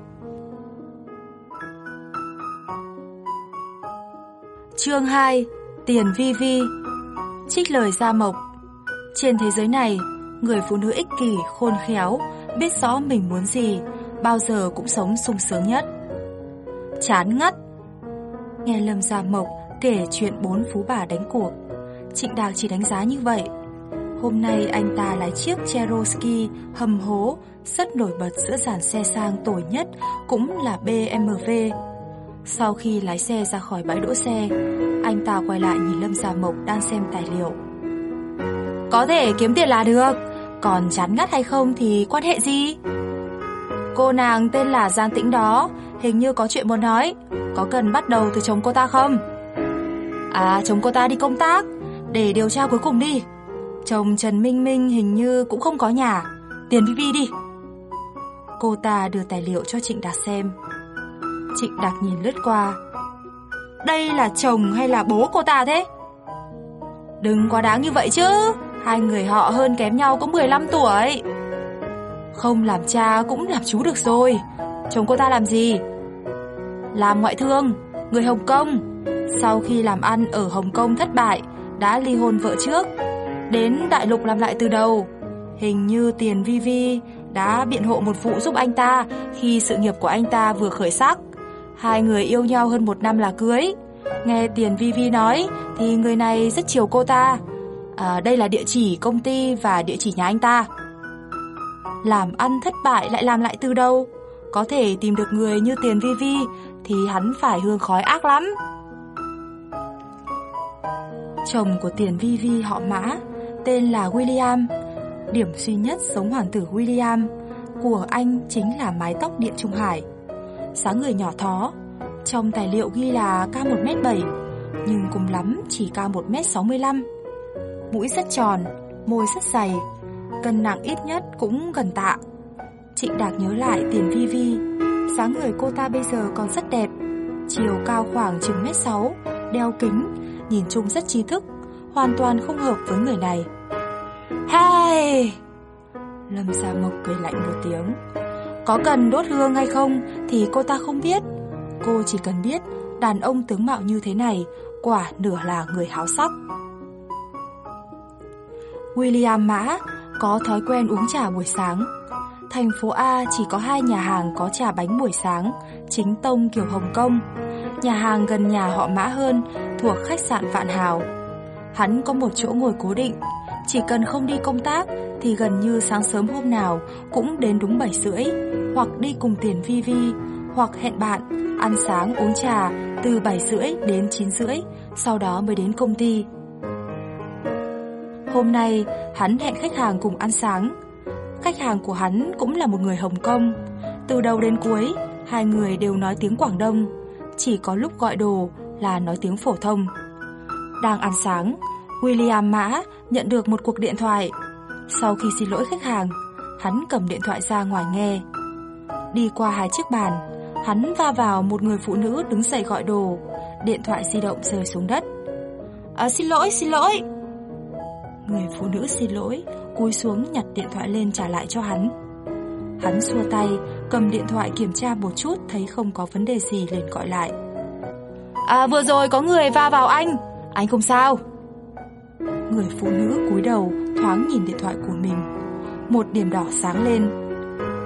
Chương 2 Tiền vi vi Trích lời Gia Mộc Trên thế giới này, người phụ nữ ích kỷ, khôn khéo, biết rõ mình muốn gì, bao giờ cũng sống sung sướng nhất. Chán ngắt Nghe Lâm Gia Mộc kể chuyện bốn phú bà đánh cuộc, Trịnh Đào chỉ đánh giá như vậy. Hôm nay anh ta lái chiếc Cherokee hầm hố, rất nổi bật giữa dàn xe sang tồi nhất cũng là BMW. Sau khi lái xe ra khỏi bãi đỗ xe, anh ta quay lại nhìn Lâm Gia Mộc đang xem tài liệu. Có thể kiếm tiền là được, còn chán ngắt hay không thì quan hệ gì? Cô nàng tên là Giang Tĩnh đó, hình như có chuyện muốn nói, có cần bắt đầu từ chồng cô ta không? À, chồng cô ta đi công tác, để điều tra cuối cùng đi. Chồng Trần Minh Minh hình như cũng không có nhà, tiền vi vi đi. Cô ta đưa tài liệu cho Trịnh Đạt xem. Trịnh Đạt nhìn lướt qua. Đây là chồng hay là bố cô ta thế? Đừng quá đáng như vậy chứ, hai người họ hơn kém nhau có 15 tuổi. Không làm cha cũng làm chú được rồi. Chồng cô ta làm gì? Làm ngoại thương, người Hồng Kông, Sau khi làm ăn ở Hồng Kông thất bại, đã ly hôn vợ trước. Đến đại lục làm lại từ đầu. Hình như Tiền Vi Vi đã biện hộ một vụ giúp anh ta khi sự nghiệp của anh ta vừa khởi sắc. Hai người yêu nhau hơn một năm là cưới. Nghe Tiền Vi Vi nói thì người này rất chiều cô ta. À, đây là địa chỉ công ty và địa chỉ nhà anh ta. Làm ăn thất bại lại làm lại từ đâu? Có thể tìm được người như Tiền Vi Vi thì hắn phải hương khói ác lắm. Chồng của Tiền Vi Vi họ Mã, tên là William. Điểm duy nhất sống hoàng tử William của anh chính là mái tóc điện Trung Hải. Sáng người nhỏ thó, trong tài liệu ghi là cao 1m7, nhưng cùng lắm chỉ cao 1m65. Mũi rất tròn, môi rất dày, cân nặng ít nhất cũng gần tạ. Trịnh Đạc nhớ lại Tiền Vi Vi, sáng người cô ta bây giờ còn rất đẹp, chiều cao khoảng chừng mét 6, đeo kính, nhìn chung rất trí thức, hoàn toàn không hợp với người này. Hai! Lâm Gia Mộc cười lạnh một tiếng. Có cần đốt hương hay không thì cô ta không biết. Cô chỉ cần biết đàn ông tướng mạo như thế này quả nửa là người háo sắc. William Mã có thói quen uống trà buổi sáng. Thành phố A chỉ có hai nhà hàng có trà bánh buổi sáng, chính tông kiểu Hồng Kông. Nhà hàng gần nhà họ Mã hơn, thuộc khách sạn Vạn Hào. Hắn có một chỗ ngồi cố định, chỉ cần không đi công tác thì gần như sáng sớm hôm nào cũng đến đúng 7 rưỡi, hoặc đi cùng tiền vi vi, hoặc hẹn bạn ăn sáng uống trà từ 7 rưỡi đến 9 rưỡi, sau đó mới đến công ty. Hôm nay, hắn hẹn khách hàng cùng ăn sáng. Khách hàng của hắn cũng là một người Hồng Kông. Từ đầu đến cuối, hai người đều nói tiếng Quảng Đông, chỉ có lúc gọi đồ là nói tiếng phổ thông. Đang ăn sáng, William Mã nhận được một cuộc điện thoại. Sau khi xin lỗi khách hàng, hắn cầm điện thoại ra ngoài nghe. Đi qua hai chiếc bàn, hắn va vào một người phụ nữ đứng dậy gọi đồ, điện thoại di động rơi xuống đất. À, xin lỗi, xin lỗi. Người phụ nữ xin lỗi, cúi xuống nhặt điện thoại lên trả lại cho hắn. Hắn xua tay, cầm điện thoại kiểm tra một chút thấy không có vấn đề gì liền gọi lại. À vừa rồi có người va vào anh, anh không sao. Người phụ nữ cúi đầu thoáng nhìn điện thoại của mình. Một điểm đỏ sáng lên.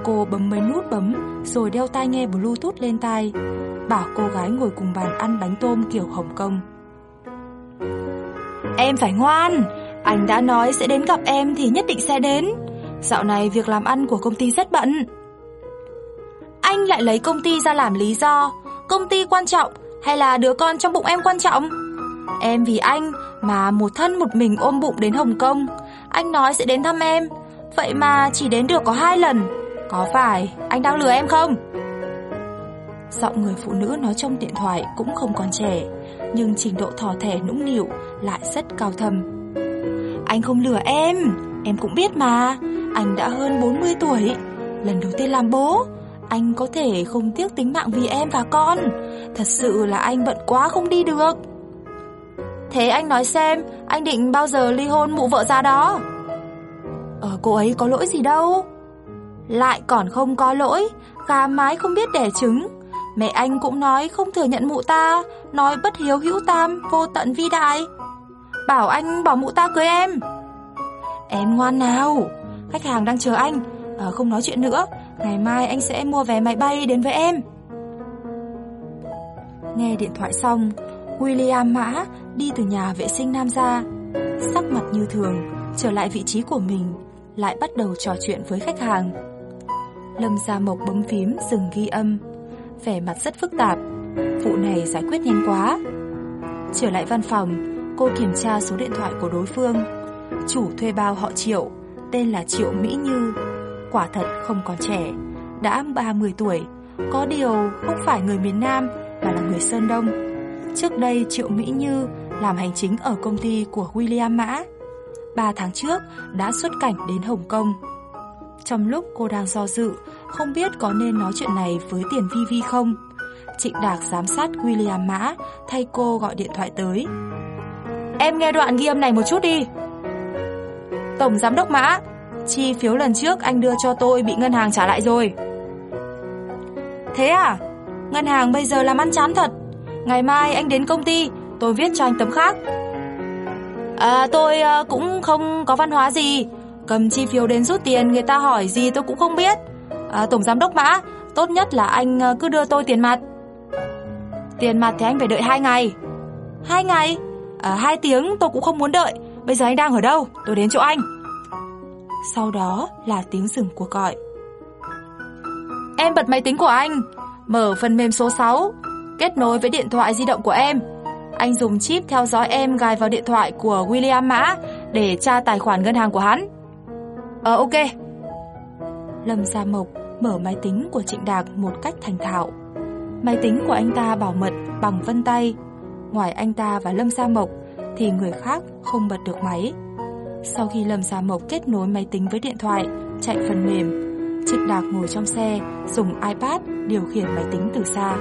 Cô bấm mấy nút bấm rồi đeo tai nghe bluetooth lên tai, bảo cô gái ngồi cùng bàn ăn bánh tôm kiểu Hồng Kông. Em phải ngoan, anh đã nói sẽ đến gặp em thì nhất định sẽ đến. Dạo này việc làm ăn của công ty rất bận. Anh lại lấy công ty ra làm lý do, công ty quan trọng hay là đứa con trong bụng em quan trọng? Em vì anh mà một thân một mình ôm bụng đến Hồng Kông. Anh nói sẽ đến thăm em, vậy mà chỉ đến được có hai lần. Có phải anh đang lừa em không? Giọng người phụ nữ nói trong điện thoại cũng không còn trẻ, nhưng trình độ thò thẻ nũng nịu lại rất cao thâm. Anh không lừa em, em cũng biết mà, anh đã hơn 40 tuổi, lần đầu tiên làm bố, anh có thể không tiếc tính mạng vì em và con. Thật sự là anh bận quá không đi được. Thế anh nói xem, anh định bao giờ ly hôn mụ vợ già đó? Ờ, cô ấy có lỗi gì đâu. Lại còn không có lỗi, gà mái không biết đẻ trứng. Mẹ anh cũng nói không thừa nhận mụ ta, nói bất hiếu hữu tam, vô tận vi đại. Bảo anh bỏ mụ ta cưới em. Em ngoan nào, khách hàng đang chờ anh, à, không nói chuyện nữa, ngày mai anh sẽ mua vé máy bay đến với em. Nghe điện thoại xong, William Mã đi từ nhà vệ sinh nam ra, sắc mặt như thường, trở lại vị trí của mình, lại bắt đầu trò chuyện với khách hàng. Lâm Gia Mộc bấm phím dừng ghi âm, vẻ mặt rất phức tạp, vụ này giải quyết nhanh quá. Trở lại văn phòng, cô kiểm tra số điện thoại của đối phương. Chủ thuê bao họ Triệu, tên là Triệu Mỹ Như, quả thật không còn trẻ, đã 30 tuổi, có điều không phải người miền Nam mà là người Sơn Đông. Trước đây Triệu Mỹ Như làm hành chính ở công ty của William Mã. Ba tháng trước đã xuất cảnh đến Hồng Kông. Trong lúc cô đang do dự, không biết có nên nói chuyện này với Tiền Vi Vi không, Trịnh Đạc giám sát William Mã thay cô gọi điện thoại tới. Em nghe đoạn ghi âm này một chút đi. Tổng giám đốc Mã, chi phiếu lần trước anh đưa cho tôi bị ngân hàng trả lại rồi. Thế à? Ngân hàng bây giờ làm ăn chán thật. Ngày mai anh đến công ty, tôi viết cho anh tấm khác. À, tôi ờ, cũng không có văn hóa gì. Cầm chi phiếu đến rút tiền, người ta hỏi gì tôi cũng không biết. À, Tổng giám đốc Mã, tốt nhất là anh ờ, cứ đưa tôi tiền mặt. Tiền mặt thì anh phải đợi 2 ngày. 2 ngày? Ờ, à, 2 tiếng tôi cũng không muốn đợi. Bây giờ anh đang ở đâu? Tôi đến chỗ anh. Sau đó là tiếng dừng cuộc gọi. Em bật máy tính của anh, mở phần mềm số 6, kết nối với điện thoại di động của em. Anh dùng chip theo dõi em gài vào điện thoại của William Mã để tra tài khoản ngân hàng của hắn. Ờ ok. Lâm Gia Mộc mở máy tính của Trịnh Đạc một cách thành thạo. Máy tính của anh ta bảo mật bằng vân tay. Ngoài anh ta và Lâm Gia Mộc thì người khác không bật được máy. Sau khi Lâm Gia Mộc kết nối máy tính với điện thoại, chạy phần mềm, Trịnh Đạc ngồi trong xe, dùng iPad điều khiển máy tính từ xa.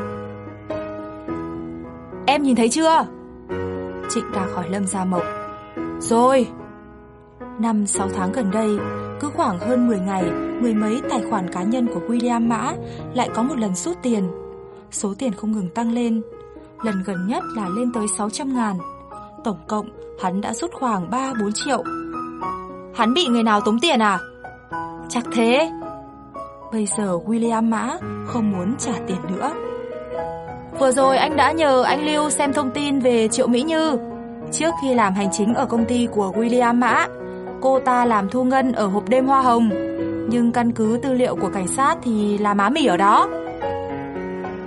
Em nhìn thấy chưa? Trịnh Đạc hỏi Lâm Gia Mộc. Rồi. Năm 6 tháng gần đây, cứ khoảng hơn 10 ngày, mười mấy tài khoản cá nhân của William Mã lại có một lần rút tiền. Số tiền không ngừng tăng lên. Lần gần nhất là lên tới 600 ngàn. Tổng cộng, hắn đã rút khoảng 3-4 triệu. Hắn bị người nào tống tiền à? Chắc thế. Bây giờ William Mã không muốn trả tiền nữa. Vừa rồi anh đã nhờ anh Lưu xem thông tin về Triệu Mỹ Như. Trước khi làm hành chính ở công ty của William Mã, cô ta làm thu ngân ở hộp đêm hoa hồng, nhưng căn cứ tư liệu của cảnh sát thì là má mỉ ở đó.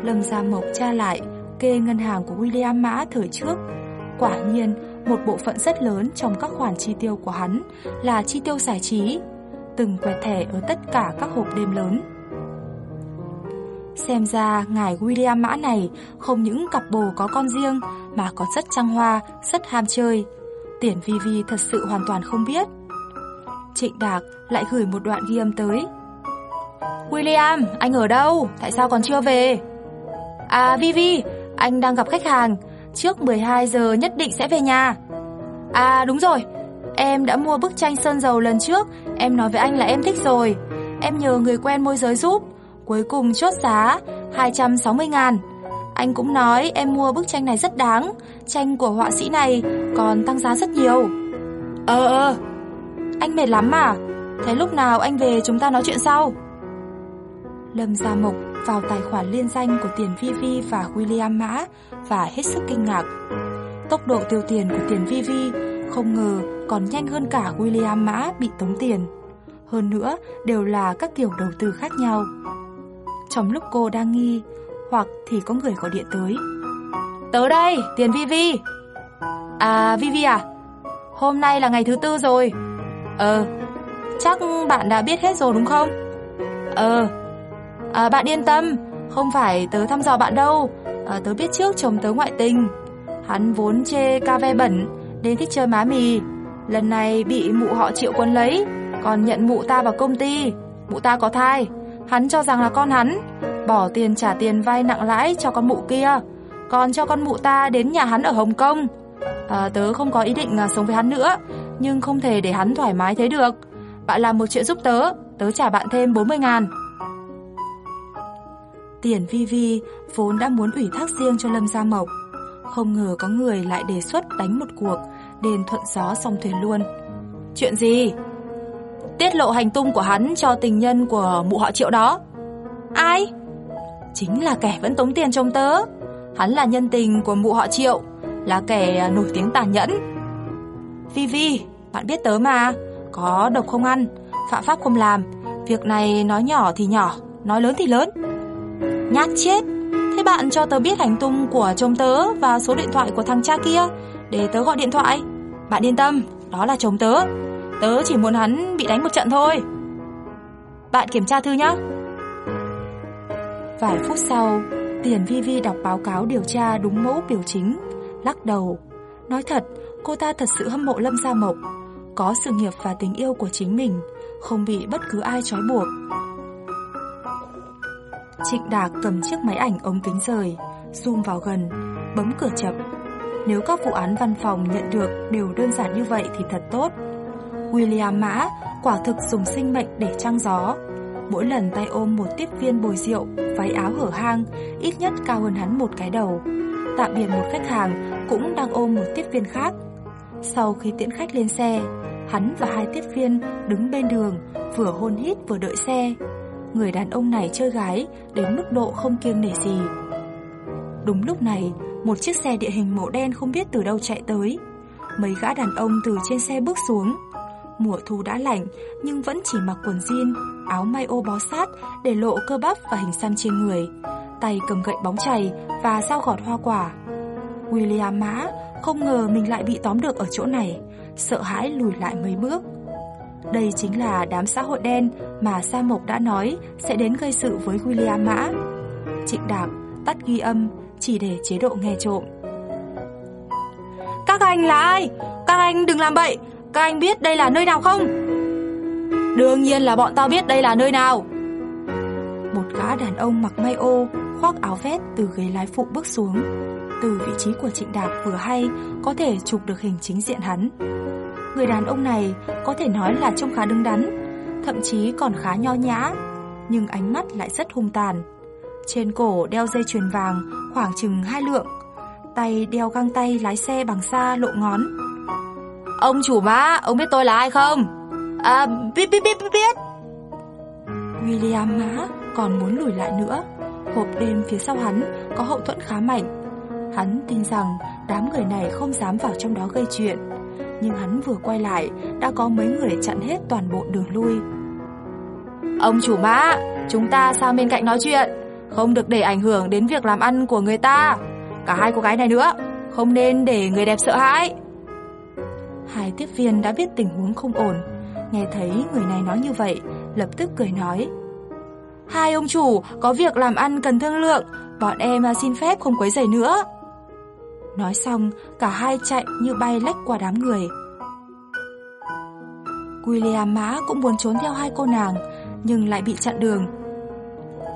Lâm Gia Mộc tra lại kê ngân hàng của William Mã thời trước. Quả nhiên, một bộ phận rất lớn trong các khoản chi tiêu của hắn là chi tiêu giải trí, từng quẹt thẻ ở tất cả các hộp đêm lớn. Xem ra ngài William Mã này không những cặp bồ có con riêng mà còn rất trăng hoa, rất ham chơi. Tiền Vi Vi thật sự hoàn toàn không biết. Trịnh Đạc lại gửi một đoạn ghi âm tới. William, anh ở đâu? Tại sao còn chưa về? À Vi Vi, anh đang gặp khách hàng. Trước 12 giờ nhất định sẽ về nhà. À đúng rồi, Em đã mua bức tranh sơn dầu lần trước, em nói với anh là em thích rồi. Em nhờ người quen môi giới giúp, cuối cùng chốt giá 260 ngàn. Anh cũng nói em mua bức tranh này rất đáng, tranh của họa sĩ này còn tăng giá rất nhiều. Ờ ờ, anh mệt lắm à? Thế lúc nào anh về chúng ta nói chuyện sau. Lâm Gia Mộc vào tài khoản liên danh của Tiền Vi Vi và William Mã và hết sức kinh ngạc. Tốc độ tiêu tiền của Tiền Vi Vi không ngờ còn nhanh hơn cả William Mã bị tống tiền. Hơn nữa, đều là các kiểu đầu tư khác nhau. Trong lúc cô đang nghi, hoặc thì có người gọi điện tới. Tới đây, tiền Vivi. À, Vivi à? Hôm nay là ngày thứ tư rồi. Ờ, chắc bạn đã biết hết rồi đúng không? Ờ, à, bạn yên tâm, không phải tớ thăm dò bạn đâu. À, tớ biết trước chồng tớ ngoại tình. Hắn vốn chê ca ve bẩn, nên thích chơi má mì. Lần này bị mụ họ triệu quân lấy, còn nhận mụ ta vào công ty. Mụ ta có thai, hắn cho rằng là con hắn, bỏ tiền trả tiền vay nặng lãi cho con mụ kia, còn cho con mụ ta đến nhà hắn ở Hồng Kông. À, tớ không có ý định à, sống với hắn nữa, nhưng không thể để hắn thoải mái thế được. Bạn làm một chuyện giúp tớ, tớ trả bạn thêm 40 ngàn. Tiền Vi Vi vốn đã muốn ủy thác riêng cho Lâm Gia Mộc, không ngờ có người lại đề xuất đánh một cuộc đền thuận gió xong thuyền luôn. Chuyện gì? Tiết lộ hành tung của hắn cho tình nhân của mụ họ triệu đó. Ai? Chính là kẻ vẫn tống tiền trong tớ. Hắn là nhân tình của mụ họ triệu, là kẻ à, nổi tiếng tàn nhẫn. Vi Vi, bạn biết tớ mà, có độc không ăn, phạm pháp không làm, việc này nói nhỏ thì nhỏ, nói lớn thì lớn. Nhát chết, thế bạn cho tớ biết hành tung của chồng tớ và số điện thoại của thằng cha kia để tớ gọi điện thoại. Bạn yên tâm, đó là chồng tớ. Tớ chỉ muốn hắn bị đánh một trận thôi. Bạn kiểm tra thư nhé. Vài phút sau, Tiền Vi Vi đọc báo cáo điều tra đúng mẫu biểu chính, lắc đầu. Nói thật, cô ta thật sự hâm mộ Lâm Gia Mộc, có sự nghiệp và tình yêu của chính mình, không bị bất cứ ai trói buộc. Trịnh Đạc cầm chiếc máy ảnh ống kính rời, zoom vào gần, bấm cửa chậm nếu các vụ án văn phòng nhận được đều đơn giản như vậy thì thật tốt. William Mã quả thực dùng sinh mệnh để trăng gió. Mỗi lần tay ôm một tiếp viên bồi rượu, váy áo hở hang, ít nhất cao hơn hắn một cái đầu. tạm biệt một khách hàng cũng đang ôm một tiếp viên khác. Sau khi tiễn khách lên xe, hắn và hai tiếp viên đứng bên đường, vừa hôn hít vừa đợi xe. Người đàn ông này chơi gái đến mức độ không kiêng nể gì. Đúng lúc này, một chiếc xe địa hình màu đen không biết từ đâu chạy tới. Mấy gã đàn ông từ trên xe bước xuống. Mùa thu đã lạnh nhưng vẫn chỉ mặc quần jean, áo may ô bó sát để lộ cơ bắp và hình xăm trên người. Tay cầm gậy bóng chày và dao gọt hoa quả. William Mã không ngờ mình lại bị tóm được ở chỗ này, sợ hãi lùi lại mấy bước. Đây chính là đám xã hội đen mà Sa Mộc đã nói sẽ đến gây sự với William Mã. Trịnh Đạp tắt ghi âm chỉ để chế độ nghe trộm. Các anh là ai? Các anh đừng làm bậy, các anh biết đây là nơi nào không? Đương nhiên là bọn tao biết đây là nơi nào. Một gã đàn ông mặc may ô, khoác áo vest từ ghế lái phụ bước xuống. Từ vị trí của Trịnh Đạp vừa hay có thể chụp được hình chính diện hắn. Người đàn ông này có thể nói là trông khá đứng đắn, thậm chí còn khá nho nhã, nhưng ánh mắt lại rất hung tàn. Trên cổ đeo dây chuyền vàng khoảng chừng hai lượng, tay đeo găng tay lái xe bằng xa lộ ngón. Ông chủ má, ông biết tôi là ai không? À, biết biết biết biết. William má còn muốn lùi lại nữa. Hộp đêm phía sau hắn có hậu thuẫn khá mạnh. Hắn tin rằng đám người này không dám vào trong đó gây chuyện. Nhưng hắn vừa quay lại đã có mấy người chặn hết toàn bộ đường lui. Ông chủ mã chúng ta sang bên cạnh nói chuyện, không được để ảnh hưởng đến việc làm ăn của người ta. Cả hai cô gái này nữa, không nên để người đẹp sợ hãi. Hai tiếp viên đã biết tình huống không ổn, nghe thấy người này nói như vậy, lập tức cười nói. Hai ông chủ có việc làm ăn cần thương lượng, bọn em xin phép không quấy rầy nữa. Nói xong, cả hai chạy như bay lách qua đám người. William Mã cũng muốn trốn theo hai cô nàng, nhưng lại bị chặn đường.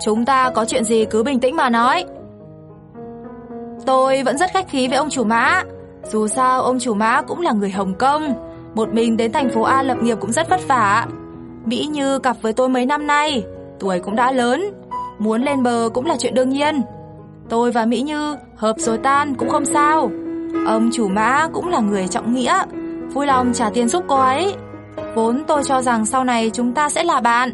Chúng ta có chuyện gì cứ bình tĩnh mà nói. Tôi vẫn rất khách khí với ông chủ Mã. Dù sao ông chủ Mã cũng là người Hồng Kông, một mình đến thành phố A lập nghiệp cũng rất vất vả. Mỹ Như cặp với tôi mấy năm nay, tuổi cũng đã lớn, muốn lên bờ cũng là chuyện đương nhiên. Tôi và Mỹ Như hợp rồi tan cũng không sao. Ông chủ Mã cũng là người trọng nghĩa, vui lòng trả tiền giúp cô ấy. Vốn tôi cho rằng sau này chúng ta sẽ là bạn,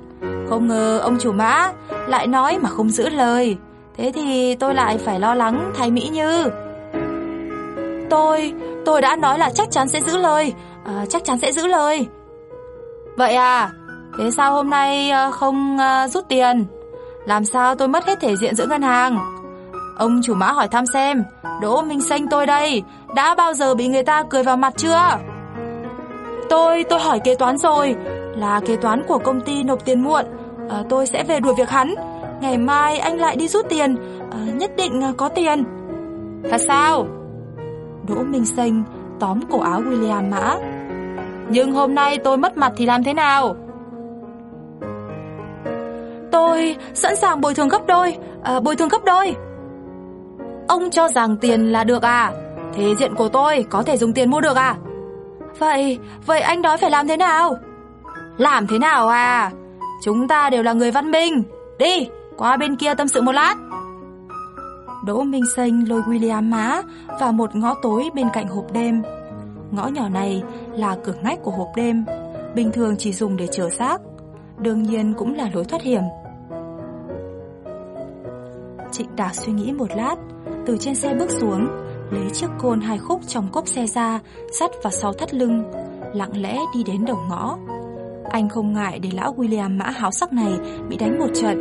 không ngờ ông chủ Mã lại nói mà không giữ lời. Thế thì tôi lại phải lo lắng thay Mỹ Như. Tôi, tôi đã nói là chắc chắn sẽ giữ lời, à, chắc chắn sẽ giữ lời. Vậy à, thế sao hôm nay à, không à, rút tiền? Làm sao tôi mất hết thể diện giữa ngân hàng? Ông chủ mã hỏi thăm xem, Đỗ Minh Xanh tôi đây, đã bao giờ bị người ta cười vào mặt chưa? Tôi, tôi hỏi kế toán rồi, là kế toán của công ty nộp tiền muộn, à, tôi sẽ về đuổi việc hắn. Ngày mai anh lại đi rút tiền, à, nhất định ờ, có tiền. Thật sao? Đỗ Minh Xanh tóm cổ áo William Mã. Nhưng hôm nay tôi mất mặt thì làm thế nào? Tôi sẵn sàng bồi thường gấp đôi, à, bồi thường gấp đôi. Ông cho rằng tiền là được à? Thế diện của tôi có thể dùng tiền mua được à? Vậy, vậy anh nói phải làm thế nào? Làm thế nào à? Chúng ta đều là người văn minh. Đi, qua bên kia tâm sự một lát. Đỗ Minh Xanh lôi William má vào một ngõ tối bên cạnh hộp đêm. Ngõ nhỏ này là cửa ngách của hộp đêm, bình thường chỉ dùng để chở xác, đương nhiên cũng là lối thoát hiểm. Trịnh Đạt suy nghĩ một lát, từ trên xe bước xuống, lấy chiếc côn hai khúc trong cốp xe ra, sắt vào sau thắt lưng, lặng lẽ đi đến đầu ngõ. Anh không ngại để lão William mã háo sắc này bị đánh một trận,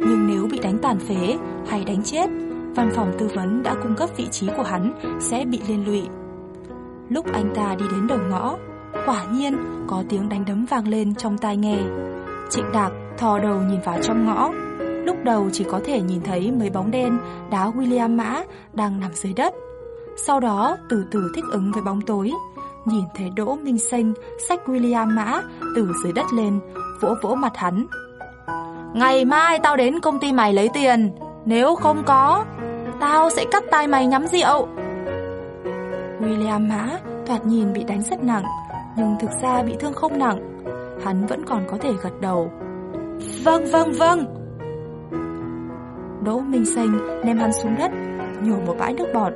nhưng nếu bị đánh tàn phế hay đánh chết, văn phòng tư vấn đã cung cấp vị trí của hắn sẽ bị liên lụy. Lúc anh ta đi đến đầu ngõ, quả nhiên có tiếng đánh đấm vang lên trong tai nghe. Trịnh Đạc thò đầu nhìn vào trong ngõ, Lúc đầu chỉ có thể nhìn thấy mấy bóng đen đá William Mã đang nằm dưới đất. Sau đó từ từ thích ứng với bóng tối, nhìn thấy Đỗ Minh Sinh xách William Mã từ dưới đất lên, vỗ vỗ mặt hắn. Ngày mai tao đến công ty mày lấy tiền, nếu không có, tao sẽ cắt tay mày nhắm rượu. William Mã thoạt nhìn bị đánh rất nặng, nhưng thực ra bị thương không nặng. Hắn vẫn còn có thể gật đầu. Vâng, vâng, vâng. Đỗ Minh Xanh ném hắn xuống đất, nhổ một bãi nước bọt,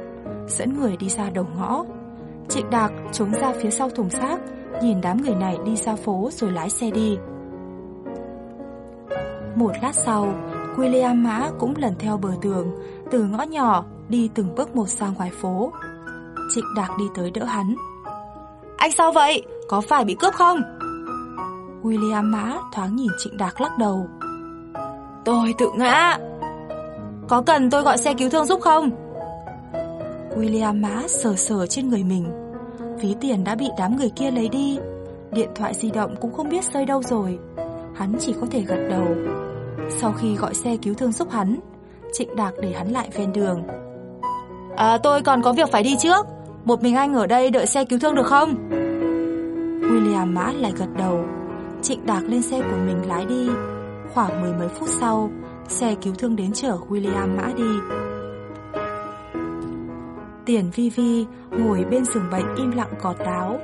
dẫn người đi ra đầu ngõ. Trịnh Đạc trốn ra phía sau thùng xác, nhìn đám người này đi ra phố rồi lái xe đi. Một lát sau, William Mã cũng lần theo bờ tường, từ ngõ nhỏ đi từng bước một sang ngoài phố. Trịnh Đạc đi tới đỡ hắn. Anh sao vậy? Có phải bị cướp không? William Mã thoáng nhìn Trịnh Đạc lắc đầu. Tôi tự ngã. Có cần tôi gọi xe cứu thương giúp không? William Mã sờ sờ trên người mình. Ví tiền đã bị đám người kia lấy đi. Điện thoại di động cũng không biết rơi đâu rồi. Hắn chỉ có thể gật đầu. Sau khi gọi xe cứu thương giúp hắn, Trịnh Đạc để hắn lại ven đường. À, tôi còn có việc phải đi trước. Một mình anh ở đây đợi xe cứu thương được không? William Mã lại gật đầu. Trịnh Đạc lên xe của mình lái đi. Khoảng mười mấy phút sau, xe cứu thương đến chở William Mã đi. Tiền Vi Vi ngồi bên giường bệnh im lặng cò táo.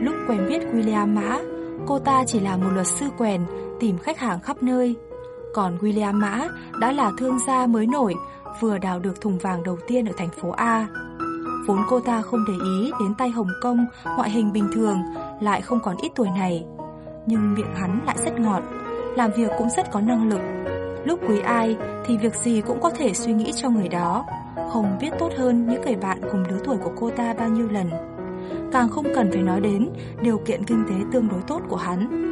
Lúc quen biết William Mã, cô ta chỉ là một luật sư quèn tìm khách hàng khắp nơi. Còn William Mã đã là thương gia mới nổi, vừa đào được thùng vàng đầu tiên ở thành phố A. Vốn cô ta không để ý đến tay Hồng Kông, ngoại hình bình thường, lại không còn ít tuổi này. Nhưng miệng hắn lại rất ngọt, làm việc cũng rất có năng lực. Lúc quý ai thì việc gì cũng có thể suy nghĩ cho người đó, không biết tốt hơn những người bạn cùng lứa tuổi của cô ta bao nhiêu lần. Càng không cần phải nói đến điều kiện kinh tế tương đối tốt của hắn.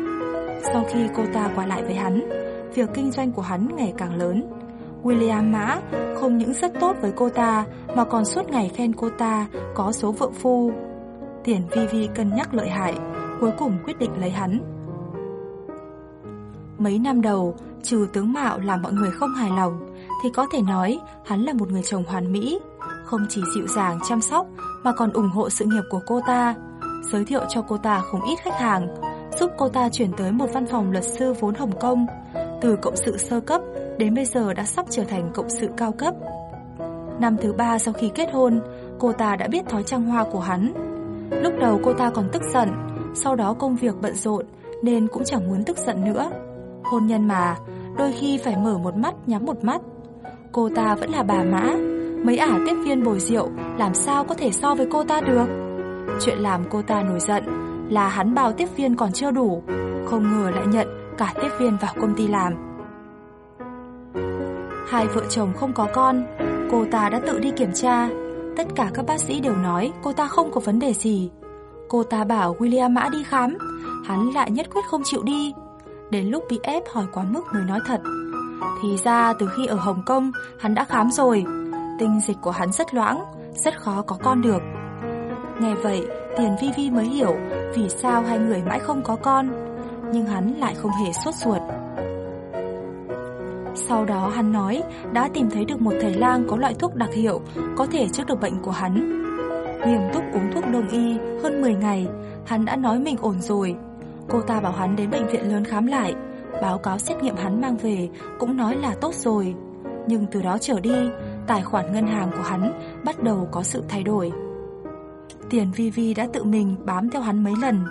Sau khi cô ta qua lại với hắn, việc kinh doanh của hắn ngày càng lớn. William Mã không những rất tốt với cô ta mà còn suốt ngày khen cô ta có số vợ phu. Tiền Vivi cân nhắc lợi hại, cuối cùng quyết định lấy hắn. Mấy năm đầu, trừ tướng mạo làm mọi người không hài lòng, thì có thể nói hắn là một người chồng hoàn mỹ, không chỉ dịu dàng chăm sóc mà còn ủng hộ sự nghiệp của cô ta, giới thiệu cho cô ta không ít khách hàng, giúp cô ta chuyển tới một văn phòng luật sư vốn Hồng Kông, từ cộng sự sơ cấp đến bây giờ đã sắp trở thành cộng sự cao cấp. Năm thứ ba sau khi kết hôn, cô ta đã biết thói trăng hoa của hắn. Lúc đầu cô ta còn tức giận, sau đó công việc bận rộn nên cũng chẳng muốn tức giận nữa. Hôn nhân mà, đôi khi phải mở một mắt nhắm một mắt. Cô ta vẫn là bà mã, mấy ả tiếp viên bồi rượu làm sao có thể so với cô ta được. Chuyện làm cô ta nổi giận là hắn bao tiếp viên còn chưa đủ, không ngờ lại nhận cả tiếp viên vào công ty làm. Hai vợ chồng không có con, cô ta đã tự đi kiểm tra. Tất cả các bác sĩ đều nói cô ta không có vấn đề gì. Cô ta bảo William Mã đi khám, hắn lại nhất quyết không chịu đi. Đến lúc bị ép hỏi quá mức mới nói thật. Thì ra từ khi ở Hồng Kông, hắn đã khám rồi. Tinh dịch của hắn rất loãng, rất khó có con được. Nghe vậy, Tiền Vi Vi mới hiểu vì sao hai người mãi không có con, nhưng hắn lại không hề sốt ruột. Sau đó hắn nói đã tìm thấy được một thầy lang có loại thuốc đặc hiệu có thể chữa được bệnh của hắn. Nghiêm túc uống thuốc đông y hơn 10 ngày, hắn đã nói mình ổn rồi. Cô ta bảo hắn đến bệnh viện lớn khám lại, báo cáo xét nghiệm hắn mang về cũng nói là tốt rồi. Nhưng từ đó trở đi, tài khoản ngân hàng của hắn bắt đầu có sự thay đổi. Tiền Vi Vi đã tự mình bám theo hắn mấy lần,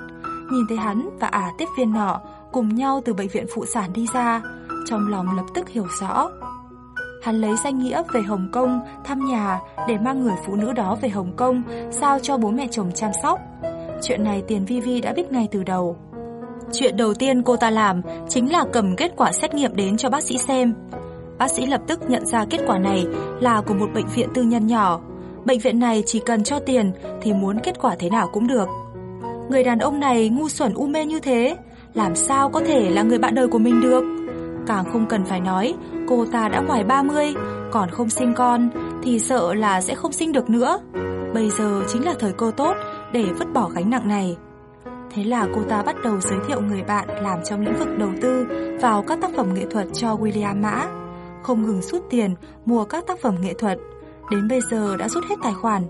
nhìn thấy hắn và ả tiếp viên nọ cùng nhau từ bệnh viện phụ sản đi ra, trong lòng lập tức hiểu rõ. Hắn lấy danh nghĩa về Hồng Kông thăm nhà để mang người phụ nữ đó về Hồng Kông sao cho bố mẹ chồng chăm sóc. Chuyện này Tiền Vi Vi đã biết ngay từ đầu. Chuyện đầu tiên cô ta làm chính là cầm kết quả xét nghiệm đến cho bác sĩ xem. Bác sĩ lập tức nhận ra kết quả này là của một bệnh viện tư nhân nhỏ. Bệnh viện này chỉ cần cho tiền thì muốn kết quả thế nào cũng được. Người đàn ông này ngu xuẩn u mê như thế, làm sao có thể là người bạn đời của mình được? Càng không cần phải nói, cô ta đã ngoài 30, còn không sinh con thì sợ là sẽ không sinh được nữa. Bây giờ chính là thời cơ tốt để vứt bỏ gánh nặng này. Thế là cô ta bắt đầu giới thiệu người bạn làm trong lĩnh vực đầu tư vào các tác phẩm nghệ thuật cho William Mã. Không ngừng rút tiền mua các tác phẩm nghệ thuật, đến bây giờ đã rút hết tài khoản.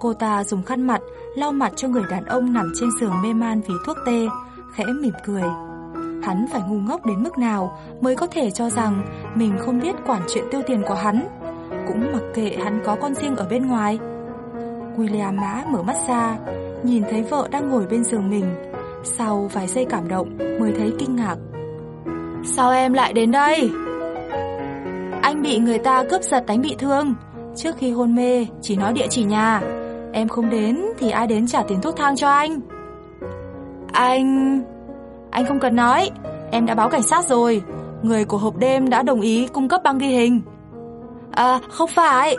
Cô ta dùng khăn mặt lau mặt cho người đàn ông nằm trên giường mê man vì thuốc tê, khẽ mỉm cười. Hắn phải ngu ngốc đến mức nào mới có thể cho rằng mình không biết quản chuyện tiêu tiền của hắn, cũng mặc kệ hắn có con riêng ở bên ngoài. William Mã mở mắt ra, nhìn thấy vợ đang ngồi bên giường mình. Sau vài giây cảm động mới thấy kinh ngạc. Sao em lại đến đây? Anh bị người ta cướp giật đánh bị thương, Trước khi hôn mê, chỉ nói địa chỉ nhà. Em không đến thì ai đến trả tiền thuốc thang cho anh? Anh... Anh không cần nói, em đã báo cảnh sát rồi. Người của hộp đêm đã đồng ý cung cấp băng ghi hình. À, không phải,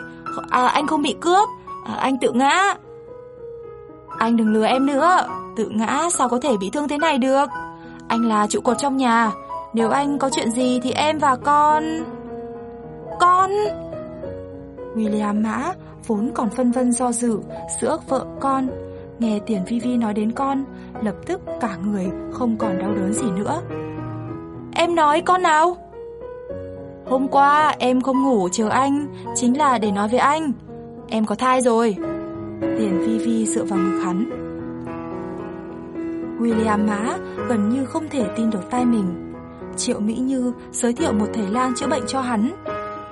à, anh không bị cướp, à, anh tự ngã. Anh đừng lừa em nữa, tự ngã sao có thể bị thương thế này được. Anh là trụ cột trong nhà, nếu anh có chuyện gì thì em và con... Con... William Mã vốn còn phân vân do dự giữa vợ con. Nghe Tiền Vi Vi nói đến con, lập tức cả người không còn đau đớn gì nữa. Em nói con nào? Hôm qua em không ngủ chờ anh, chính là để nói với anh. Em có thai rồi. Tiền Vi Vi dựa vào ngực hắn. William má gần như không thể tin được tai mình. Triệu Mỹ Như giới thiệu một thầy lang chữa bệnh cho hắn.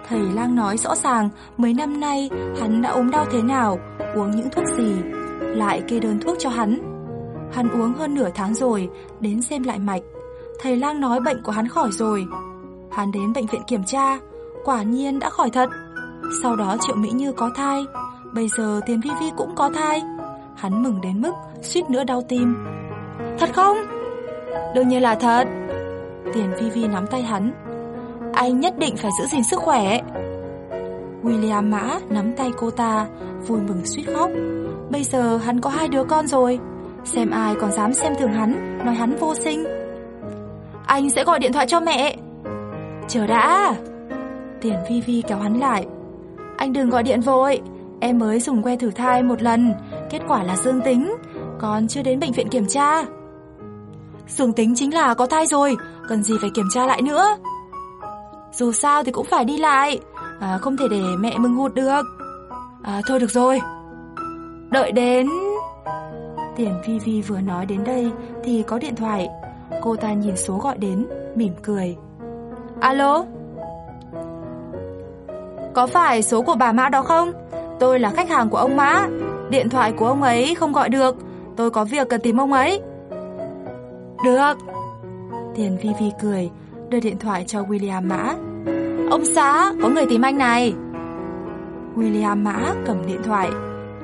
Thầy lang nói rõ ràng mấy năm nay hắn đã ốm đau thế nào, uống những thuốc gì, lại kê đơn thuốc cho hắn. Hắn uống hơn nửa tháng rồi, đến xem lại mạch. Thầy lang nói bệnh của hắn khỏi rồi. Hắn đến bệnh viện kiểm tra, quả nhiên đã khỏi thật. Sau đó Triệu Mỹ Như có thai, bây giờ Tiền Vi Vi cũng có thai. Hắn mừng đến mức suýt nữa đau tim. Thật không? Đương nhiên là thật. Tiền Vi Vi nắm tay hắn. Anh nhất định phải giữ gìn sức khỏe. William Mã nắm tay cô ta, vui mừng suýt khóc. Bây giờ hắn có hai đứa con rồi, xem ai còn dám xem thường hắn, nói hắn vô sinh. Anh sẽ gọi điện thoại cho mẹ. Chờ đã. Tiền Vi Vi kéo hắn lại. Anh đừng gọi điện vội, em mới dùng que thử thai một lần, kết quả là dương tính, còn chưa đến bệnh viện kiểm tra. Dương tính chính là có thai rồi, cần gì phải kiểm tra lại nữa. Dù sao thì cũng phải đi lại, à, không thể để mẹ mừng hụt được. À, thôi được rồi. Đợi đến... Tiền Vi Vi vừa nói đến đây thì có điện thoại. Cô ta nhìn số gọi đến, mỉm cười. Alo? Có phải số của bà Mã đó không? Tôi là khách hàng của ông Mã. Điện thoại của ông ấy không gọi được. Tôi có việc cần tìm ông ấy. Được. Tiền Vi Vi cười, đưa điện thoại cho William Mã. Ông xã, có người tìm anh này. William Mã cầm điện thoại,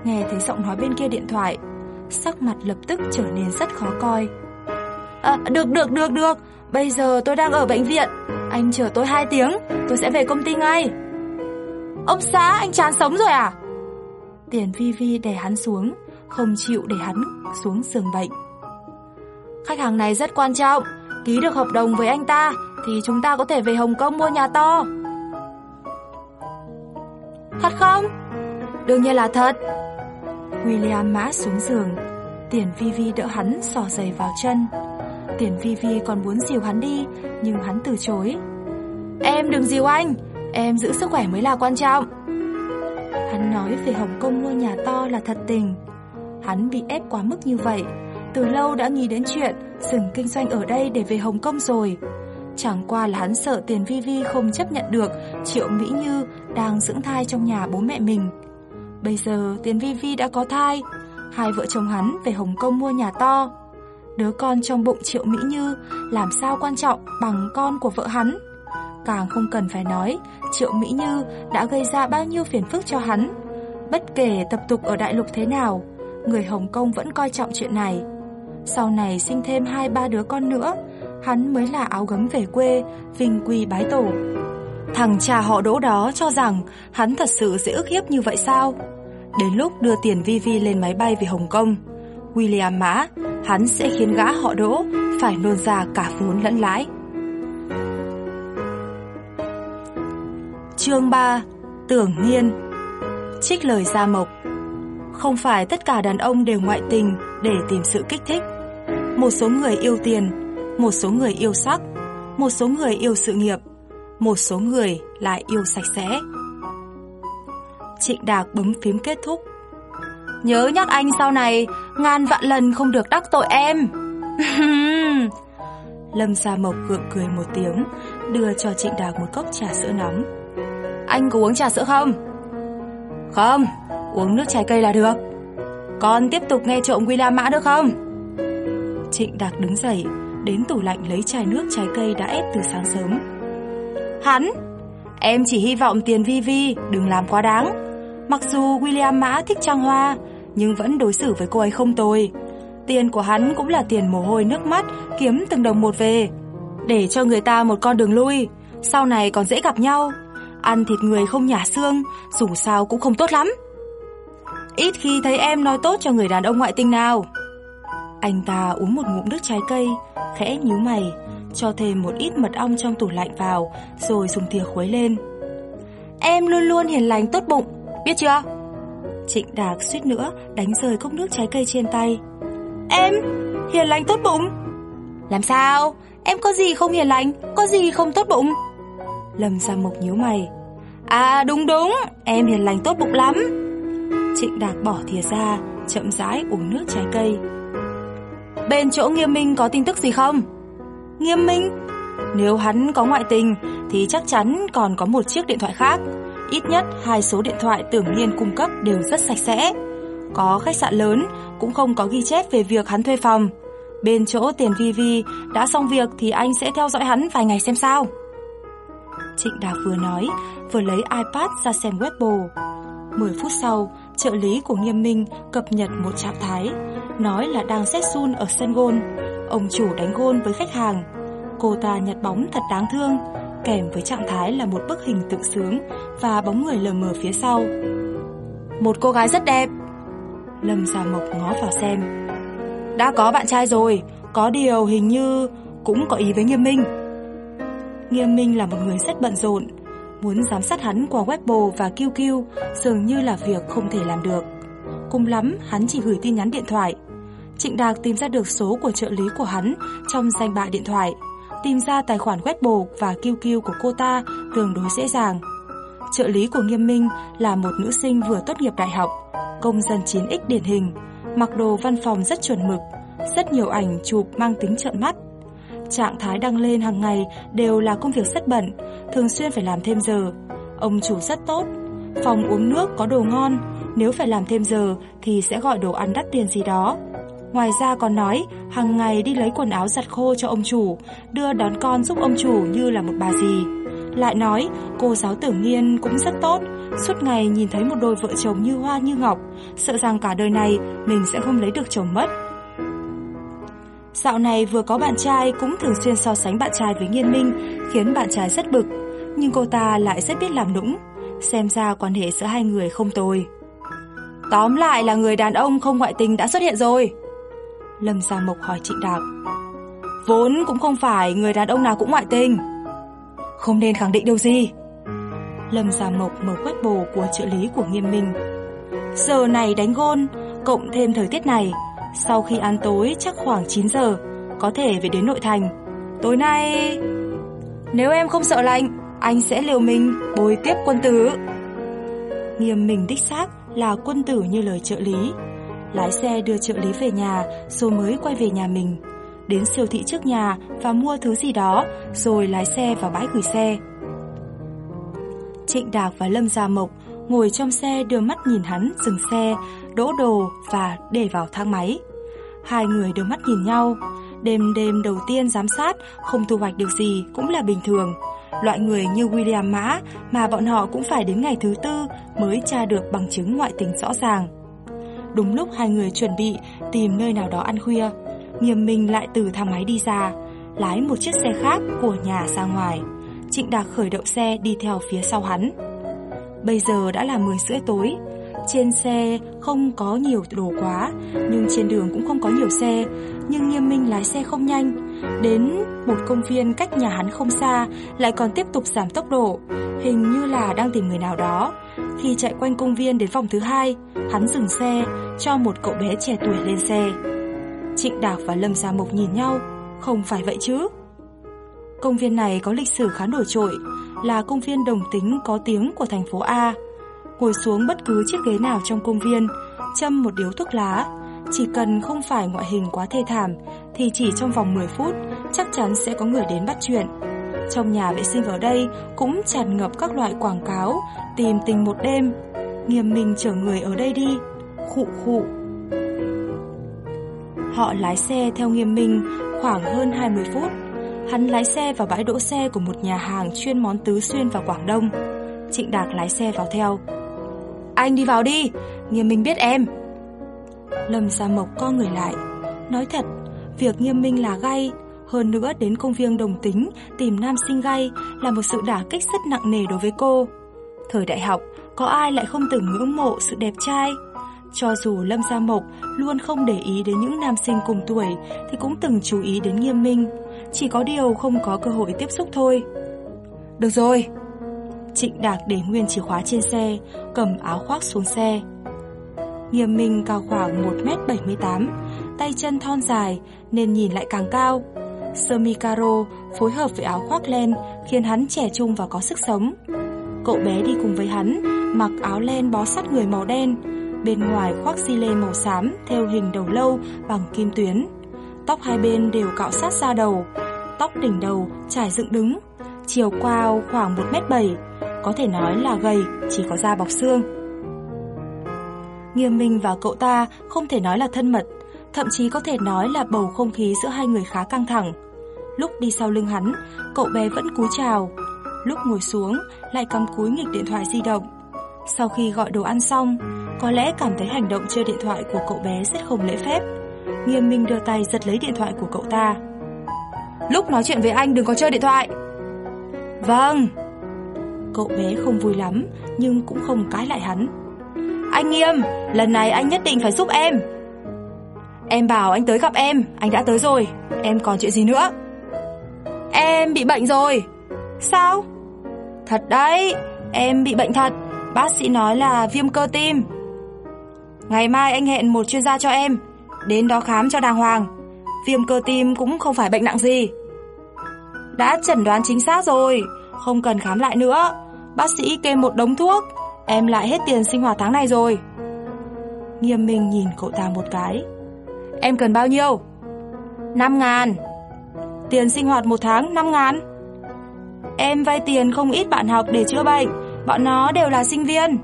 nghe thấy giọng nói bên kia điện thoại, sắc mặt lập tức trở nên rất khó coi. À, được, được, được, được, bây giờ tôi đang ở bệnh viện, anh chờ tôi 2 tiếng, tôi sẽ về công ty ngay. Ông xã, anh chán sống rồi à? Tiền Vi Vi đè hắn xuống, không chịu để hắn xuống giường bệnh. Khách hàng này rất quan trọng, ký được hợp đồng với anh ta thì chúng ta có thể về Hồng Kông mua nhà to. Thật không? Đương nhiên là thật. William mã xuống giường, Tiền Vi Vi đỡ hắn sò giày vào chân. Tiền Vi Vi còn muốn dìu hắn đi, nhưng hắn từ chối. Em đừng dìu anh, em giữ sức khỏe mới là quan trọng. Hắn nói về Hồng Kông mua nhà to là thật tình. Hắn bị ép quá mức như vậy, từ lâu đã nghĩ đến chuyện dừng kinh doanh ở đây để về Hồng Kông rồi. Chẳng qua là hắn sợ tiền Vi Vi không chấp nhận được Triệu Mỹ Như đang dưỡng thai trong nhà bố mẹ mình. Bây giờ tiền Vi Vi đã có thai, hai vợ chồng hắn về Hồng Kông mua nhà to. Đứa con trong bụng Triệu Mỹ Như làm sao quan trọng bằng con của vợ hắn. Càng không cần phải nói, Triệu Mỹ Như đã gây ra bao nhiêu phiền phức cho hắn. Bất kể tập tục ở đại lục thế nào, người Hồng Kông vẫn coi trọng chuyện này. Sau này sinh thêm hai ba đứa con nữa, hắn mới là áo gấm về quê, vinh quy bái tổ. Thằng cha họ đỗ đó cho rằng hắn thật sự dễ ức hiếp như vậy sao? Đến lúc đưa tiền vivi lên máy bay về Hồng Kông, William Mã, hắn sẽ khiến gã họ đỗ phải nôn ra cả vốn lẫn lãi. Chương 3 Tưởng Nhiên Trích lời Gia Mộc Không phải tất cả đàn ông đều ngoại tình để tìm sự kích thích. Một số người yêu tiền, một số người yêu sắc, một số người yêu sự nghiệp, một số người lại yêu sạch sẽ. Trịnh Đạc bấm phím kết thúc. Nhớ nhắc anh sau này, ngàn vạn lần không được đắc tội em. Lâm Gia Mộc gượng cười một tiếng, đưa cho Trịnh Đạc một cốc trà sữa nóng. Anh có uống trà sữa không? Không, uống nước trái cây là được. Con tiếp tục nghe trộm William Mã được không? Trịnh Đạc đứng dậy, đến tủ lạnh lấy chai nước trái cây đã ép từ sáng sớm. Hắn, em chỉ hy vọng tiền vi vi đừng làm quá đáng. Mặc dù William Mã thích trang hoa, nhưng vẫn đối xử với cô ấy không tồi. Tiền của hắn cũng là tiền mồ hôi nước mắt kiếm từng đồng một về. Để cho người ta một con đường lui, sau này còn dễ gặp nhau. Ăn thịt người không nhả xương, dù sao cũng không tốt lắm. Ít khi thấy em nói tốt cho người đàn ông ngoại tình nào. Anh ta uống một ngụm nước trái cây, khẽ nhíu mày, cho thêm một ít mật ong trong tủ lạnh vào, rồi dùng thìa khuấy lên. Em luôn luôn hiền lành tốt bụng, biết chưa? Trịnh Đạc suýt nữa đánh rơi cốc nước trái cây trên tay. Em hiền lành tốt bụng? Làm sao? Em có gì không hiền lành, có gì không tốt bụng? Lâm Gia Mộc nhíu mày. À đúng đúng, em hiền lành tốt bụng lắm. Trịnh Đạt bỏ thìa ra, chậm rãi uống nước trái cây. Bên chỗ Nghiêm Minh có tin tức gì không? Nghiêm Minh? Nếu hắn có ngoại tình thì chắc chắn còn có một chiếc điện thoại khác. Ít nhất hai số điện thoại tưởng nhiên cung cấp đều rất sạch sẽ. Có khách sạn lớn cũng không có ghi chép về việc hắn thuê phòng. Bên chỗ tiền vi vi đã xong việc thì anh sẽ theo dõi hắn vài ngày xem sao. Trịnh Đạc vừa nói, vừa lấy iPad ra xem Weibo. 10 phút sau, trợ lý của Nghiêm Minh cập nhật một trạng thái, nói là đang xét sun ở sân gôn. Ông chủ đánh gôn với khách hàng. Cô ta nhặt bóng thật đáng thương, kèm với trạng thái là một bức hình tự sướng và bóng người lờ mờ phía sau. Một cô gái rất đẹp. Lâm Gia Mộc ngó vào xem. Đã có bạn trai rồi, có điều hình như cũng có ý với Nghiêm Minh. Nghiêm Minh là một người rất bận rộn, muốn giám sát hắn qua Weibo và QQ dường như là việc không thể làm được. Cùng lắm, hắn chỉ gửi tin nhắn điện thoại. Trịnh Đạc tìm ra được số của trợ lý của hắn trong danh bạ điện thoại, tìm ra tài khoản Weibo và QQ của cô ta tương đối dễ dàng. Trợ lý của Nghiêm Minh là một nữ sinh vừa tốt nghiệp đại học, công dân 9X điển hình, mặc đồ văn phòng rất chuẩn mực, rất nhiều ảnh chụp mang tính trợn mắt. Trạng thái đăng lên hàng ngày đều là công việc rất bận, thường xuyên phải làm thêm giờ. Ông chủ rất tốt, phòng uống nước có đồ ngon, nếu phải làm thêm giờ thì sẽ gọi đồ ăn đắt tiền gì đó. Ngoài ra còn nói hàng ngày đi lấy quần áo giặt khô cho ông chủ, đưa đón con giúp ông chủ như là một bà gì. Lại nói cô giáo tưởng nghiên cũng rất tốt, suốt ngày nhìn thấy một đôi vợ chồng như hoa như ngọc, sợ rằng cả đời này mình sẽ không lấy được chồng mất. Dạo này vừa có bạn trai cũng thường xuyên so sánh bạn trai với Nghiên Minh, khiến bạn trai rất bực, nhưng cô ta lại rất biết làm nũng, xem ra quan hệ giữa hai người không tồi. Tóm lại là người đàn ông không ngoại tình đã xuất hiện rồi. Lâm Gia Mộc hỏi Trịnh Đạc. Vốn cũng không phải người đàn ông nào cũng ngoại tình. Không nên khẳng định điều gì. Lâm Gia Mộc mở quét bồ của trợ lý của Nghiêm Minh. Giờ này đánh gôn, cộng thêm thời tiết này, sau khi ăn tối chắc khoảng 9 giờ, có thể về đến nội thành. Tối nay... Nếu em không sợ lạnh, anh sẽ liều mình bồi tiếp quân tử. Nghiêm mình đích xác là quân tử như lời trợ lý. Lái xe đưa trợ lý về nhà rồi mới quay về nhà mình. Đến siêu thị trước nhà và mua thứ gì đó rồi lái xe vào bãi gửi xe. Trịnh Đạc và Lâm Gia Mộc ngồi trong xe đưa mắt nhìn hắn dừng xe, đỗ đồ và để vào thang máy. Hai người đều mắt nhìn nhau. Đêm đêm đầu tiên giám sát không thu hoạch được gì cũng là bình thường. Loại người như William Mã mà bọn họ cũng phải đến ngày thứ tư mới tra được bằng chứng ngoại tình rõ ràng. Đúng lúc hai người chuẩn bị tìm nơi nào đó ăn khuya, Nghiêm Minh lại từ thang máy đi ra, lái một chiếc xe khác của nhà ra ngoài. Trịnh Đạc khởi động xe đi theo phía sau hắn. Bây giờ đã là 10 rưỡi tối, trên xe không có nhiều đồ quá, nhưng trên đường cũng không có nhiều xe, nhưng Nghiêm Minh lái xe không nhanh. Đến một công viên cách nhà hắn không xa, lại còn tiếp tục giảm tốc độ, hình như là đang tìm người nào đó. Khi chạy quanh công viên đến vòng thứ hai, hắn dừng xe, cho một cậu bé trẻ tuổi lên xe. Trịnh Đạc và Lâm Gia Mộc nhìn nhau, không phải vậy chứ? Công viên này có lịch sử khá nổi trội, là công viên đồng tính có tiếng của thành phố A. Ngồi xuống bất cứ chiếc ghế nào trong công viên, châm một điếu thuốc lá, chỉ cần không phải ngoại hình quá thê thảm thì chỉ trong vòng 10 phút chắc chắn sẽ có người đến bắt chuyện. Trong nhà vệ sinh ở đây cũng tràn ngập các loại quảng cáo tìm tình một đêm. Nghiêm minh chở người ở đây đi. Khụ khụ. Họ lái xe theo nghiêm minh khoảng hơn 20 phút. Hắn lái xe vào bãi đỗ xe của một nhà hàng chuyên món tứ xuyên vào Quảng Đông. Trịnh Đạc lái xe vào theo anh đi vào đi, Nghiêm Minh biết em. Lâm Gia Mộc co người lại, nói thật, việc Nghiêm Minh là gay, hơn nữa đến công viên đồng tính tìm nam sinh gay là một sự đả kích rất nặng nề đối với cô. Thời đại học, có ai lại không từng ngưỡng mộ sự đẹp trai? Cho dù Lâm Gia Mộc luôn không để ý đến những nam sinh cùng tuổi thì cũng từng chú ý đến Nghiêm Minh, chỉ có điều không có cơ hội tiếp xúc thôi. Được rồi. Trịnh Đạc để nguyên chìa khóa trên xe, cầm áo khoác xuống xe. Nghiêm Minh cao khoảng 1m78, tay chân thon dài nên nhìn lại càng cao. Sơ mi caro phối hợp với áo khoác len khiến hắn trẻ trung và có sức sống. Cậu bé đi cùng với hắn, mặc áo len bó sát người màu đen, bên ngoài khoác xi lê màu xám theo hình đầu lâu bằng kim tuyến. Tóc hai bên đều cạo sát ra đầu, tóc đỉnh đầu trải dựng đứng, chiều cao khoảng 1m7, có thể nói là gầy, chỉ có da bọc xương. Nghiêm Minh và cậu ta không thể nói là thân mật, thậm chí có thể nói là bầu không khí giữa hai người khá căng thẳng. Lúc đi sau lưng hắn, cậu bé vẫn cúi chào, lúc ngồi xuống lại cầm cúi nghịch điện thoại di động. Sau khi gọi đồ ăn xong, có lẽ cảm thấy hành động chơi điện thoại của cậu bé rất không lễ phép. Nghiêm Minh đưa tay giật lấy điện thoại của cậu ta. Lúc nói chuyện với anh đừng có chơi điện thoại. Vâng. Cậu bé không vui lắm, nhưng cũng không cãi lại hắn. Anh Nghiêm, lần này anh nhất định phải giúp em. Em bảo anh tới gặp em, anh đã tới rồi, em còn chuyện gì nữa? Em bị bệnh rồi. Sao? Thật đấy, em bị bệnh thật, bác sĩ nói là viêm cơ tim. Ngày mai anh hẹn một chuyên gia cho em, đến đó khám cho đàng hoàng. Viêm cơ tim cũng không phải bệnh nặng gì. Đã chẩn đoán chính xác rồi, không cần khám lại nữa. Bác sĩ kê một đống thuốc, em lại hết tiền sinh hoạt tháng này rồi. Nghiêm Minh nhìn cậu ta một cái. Em cần bao nhiêu? 5 ngàn. Tiền sinh hoạt một tháng 5 ngàn. Em vay tiền không ít bạn học để chữa bệnh, bọn nó đều là sinh viên.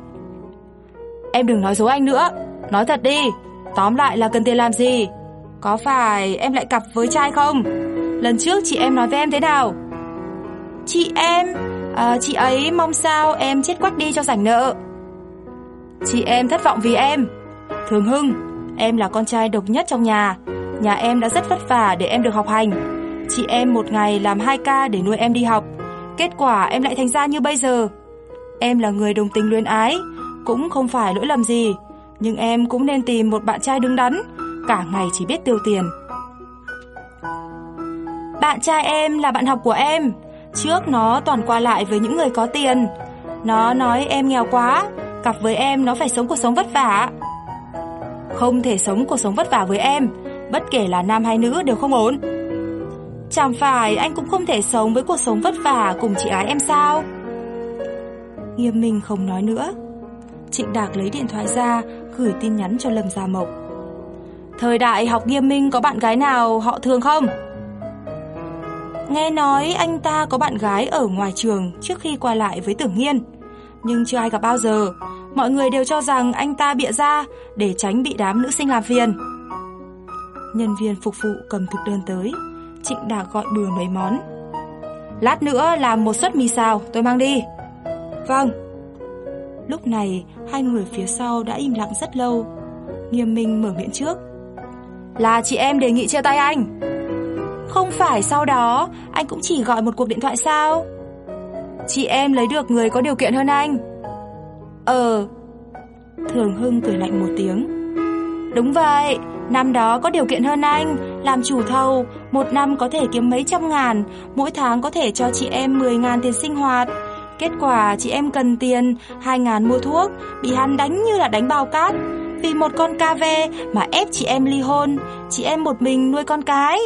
Em đừng nói dối anh nữa, nói thật đi, tóm lại là cần tiền làm gì? Có phải em lại cặp với trai không? Lần trước chị em nói với em thế nào? Chị em, à, chị ấy mong sao em chết quách đi cho rảnh nợ. Chị em thất vọng vì em. Thường Hưng, em là con trai độc nhất trong nhà. Nhà em đã rất vất vả để em được học hành. Chị em một ngày làm 2 ca để nuôi em đi học. Kết quả em lại thành ra như bây giờ. Em là người đồng tình luyến ái, cũng không phải lỗi lầm gì. Nhưng em cũng nên tìm một bạn trai đứng đắn, cả ngày chỉ biết tiêu tiền. Bạn trai em là bạn học của em, trước nó toàn qua lại với những người có tiền. Nó nói em nghèo quá, cặp với em nó phải sống cuộc sống vất vả. Không thể sống cuộc sống vất vả với em, bất kể là nam hay nữ đều không ổn. Chẳng phải anh cũng không thể sống với cuộc sống vất vả cùng chị gái em sao? Nghiêm Minh không nói nữa. Trịnh Đạc lấy điện thoại ra, gửi tin nhắn cho Lâm Gia Mộc. Thời đại học Nghiêm Minh có bạn gái nào họ thường không? Nghe nói anh ta có bạn gái ở ngoài trường trước khi qua lại với Tưởng Nghiên, nhưng chưa ai gặp bao giờ. Mọi người đều cho rằng anh ta bịa ra để tránh bị đám nữ sinh làm phiền. Nhân viên phục vụ cầm thực đơn tới, Trịnh Đạc gọi bừa mấy món. Lát nữa làm một suất mì xào, tôi mang đi. Vâng. Lúc này, hai người phía sau đã im lặng rất lâu. Nghiêm Minh mở miệng trước. Là chị em đề nghị chia tay anh. Không phải sau đó, anh cũng chỉ gọi một cuộc điện thoại sao? Chị em lấy được người có điều kiện hơn anh. Ờ. Thường Hưng cười lạnh một tiếng. Đúng vậy, năm đó có điều kiện hơn anh, làm chủ thầu, một năm có thể kiếm mấy trăm ngàn, mỗi tháng có thể cho chị em 10 ngàn tiền sinh hoạt. Kết quả chị em cần tiền, 2 ngàn mua thuốc, bị hắn đánh như là đánh bao cát. Vì một con ca ve mà ép chị em ly hôn, chị em một mình nuôi con cái.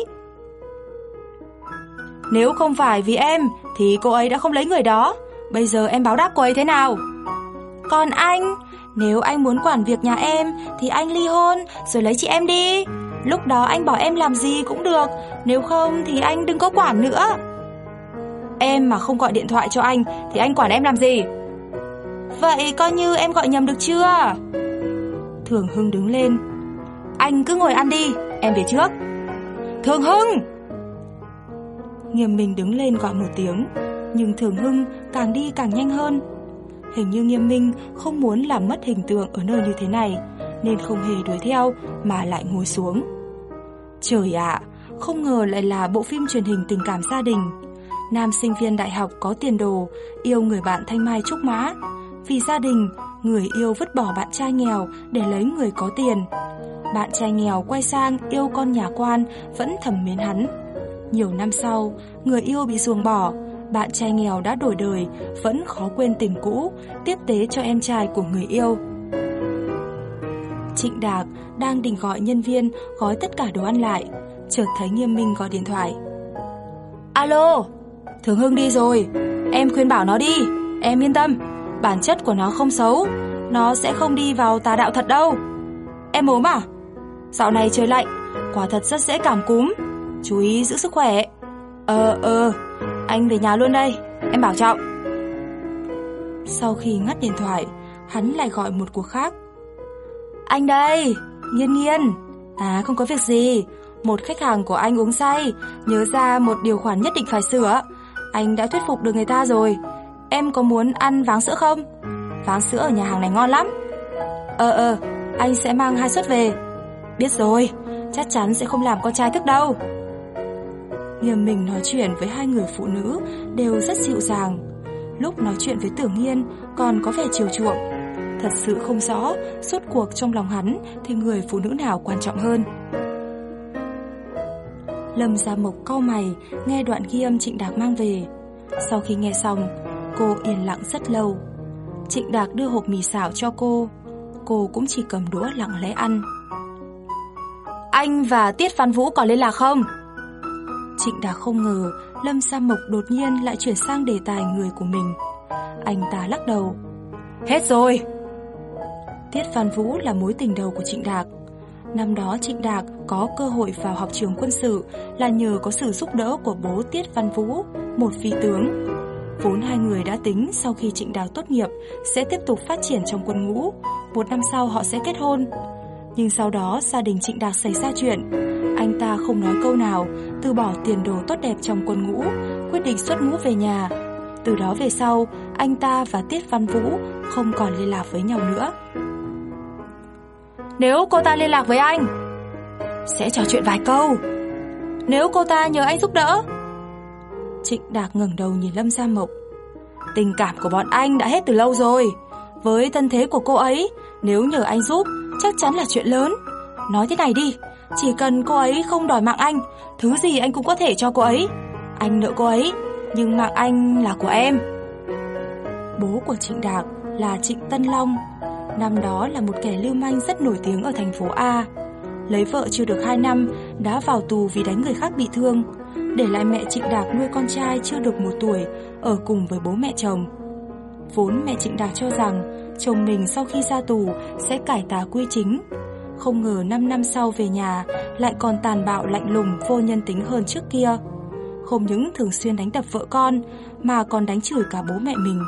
Nếu không phải vì em, thì cô ấy đã không lấy người đó. Bây giờ em báo đáp cô ấy thế nào? Còn anh, nếu anh muốn quản việc nhà em, thì anh ly hôn, rồi lấy chị em đi. Lúc đó anh bỏ em làm gì cũng được, nếu không thì anh đừng có quản nữa. Em mà không gọi điện thoại cho anh, thì anh quản em làm gì? Vậy coi như em gọi nhầm được chưa? Thường Hưng đứng lên. Anh cứ ngồi ăn đi, em về trước. Thường Hưng! Nghiêm Minh đứng lên gọi một tiếng, nhưng Thường Hưng càng đi càng nhanh hơn. Hình như Nghiêm Minh không muốn làm mất hình tượng ở nơi như thế này, nên không hề đuổi theo mà lại ngồi xuống. Trời ạ, không ngờ lại là bộ phim truyền hình tình cảm gia đình. Nam sinh viên đại học có tiền đồ, yêu người bạn thanh mai trúc mã. Vì gia đình, người yêu vứt bỏ bạn trai nghèo để lấy người có tiền. Bạn trai nghèo quay sang yêu con nhà quan vẫn thầm mến hắn. Nhiều năm sau, người yêu bị ruồng bỏ, bạn trai nghèo đã đổi đời, vẫn khó quên tình cũ, tiếp tế cho em trai của người yêu. Trịnh Đạc đang định gọi nhân viên gói tất cả đồ ăn lại, chợt thấy Nghiêm Minh gọi điện thoại. Alo, Thường Hưng đi rồi, em khuyên bảo nó đi, em yên tâm, bản chất của nó không xấu, nó sẽ không đi vào tà đạo thật đâu. Em ốm à? Dạo này trời lạnh, quả thật rất dễ cảm cúm, chú ý giữ sức khỏe. Ờ, ờ, anh về nhà luôn đây, em bảo trọng. Sau khi ngắt điện thoại, hắn lại gọi một cuộc khác. Anh đây, Nghiên Nghiên. À không có việc gì, một khách hàng của anh uống say, nhớ ra một điều khoản nhất định phải sửa. Anh đã thuyết phục được người ta rồi. Em có muốn ăn váng sữa không? Váng sữa ở nhà hàng này ngon lắm. Ờ ờ, anh sẽ mang hai suất về. Biết rồi, chắc chắn sẽ không làm con trai thức đâu. Nghiêm mình nói chuyện với hai người phụ nữ đều rất dịu dàng. Lúc nói chuyện với Tưởng Nghiên còn có vẻ chiều chuộng. Thật sự không rõ, suốt cuộc trong lòng hắn thì người phụ nữ nào quan trọng hơn. Lâm Gia Mộc cau mày nghe đoạn ghi âm Trịnh Đạc mang về. Sau khi nghe xong, cô yên lặng rất lâu. Trịnh Đạc đưa hộp mì xào cho cô. Cô cũng chỉ cầm đũa lặng lẽ ăn. Anh và Tiết Văn Vũ còn liên lạc không? Trịnh Đạc không ngờ Lâm Sa Mộc đột nhiên lại chuyển sang đề tài người của mình. Anh ta lắc đầu. Hết rồi. Tiết Văn Vũ là mối tình đầu của Trịnh Đạc. Năm đó Trịnh Đạc có cơ hội vào học trường quân sự là nhờ có sự giúp đỡ của bố Tiết Văn Vũ, một vị tướng. Vốn hai người đã tính sau khi Trịnh Đạc tốt nghiệp sẽ tiếp tục phát triển trong quân ngũ, một năm sau họ sẽ kết hôn. Nhưng sau đó gia đình Trịnh Đạc xảy ra chuyện, anh ta không nói câu nào, từ bỏ tiền đồ tốt đẹp trong quân ngũ, quyết định xuất ngũ về nhà. Từ đó về sau, anh ta và Tiết Văn Vũ không còn liên lạc với nhau nữa. Nếu cô ta liên lạc với anh, sẽ trò chuyện vài câu. Nếu cô ta nhờ anh giúp đỡ. Trịnh Đạc ngẩng đầu nhìn Lâm Gia Mộc. Tình cảm của bọn anh đã hết từ lâu rồi. Với thân thế của cô ấy, nếu nhờ anh giúp, chắc chắn là chuyện lớn. Nói thế này đi, chỉ cần cô ấy không đòi mạng anh, thứ gì anh cũng có thể cho cô ấy. Anh nợ cô ấy, nhưng mạng anh là của em. Bố của Trịnh Đạc là Trịnh Tân Long, năm đó là một kẻ lưu manh rất nổi tiếng ở thành phố A. Lấy vợ chưa được 2 năm, đã vào tù vì đánh người khác bị thương, để lại mẹ Trịnh Đạc nuôi con trai chưa được một tuổi, ở cùng với bố mẹ chồng. Vốn mẹ Trịnh Đạc cho rằng chồng mình sau khi ra tù sẽ cải tà quy chính, không ngờ 5 năm sau về nhà lại còn tàn bạo lạnh lùng vô nhân tính hơn trước kia. Không những thường xuyên đánh đập vợ con mà còn đánh chửi cả bố mẹ mình.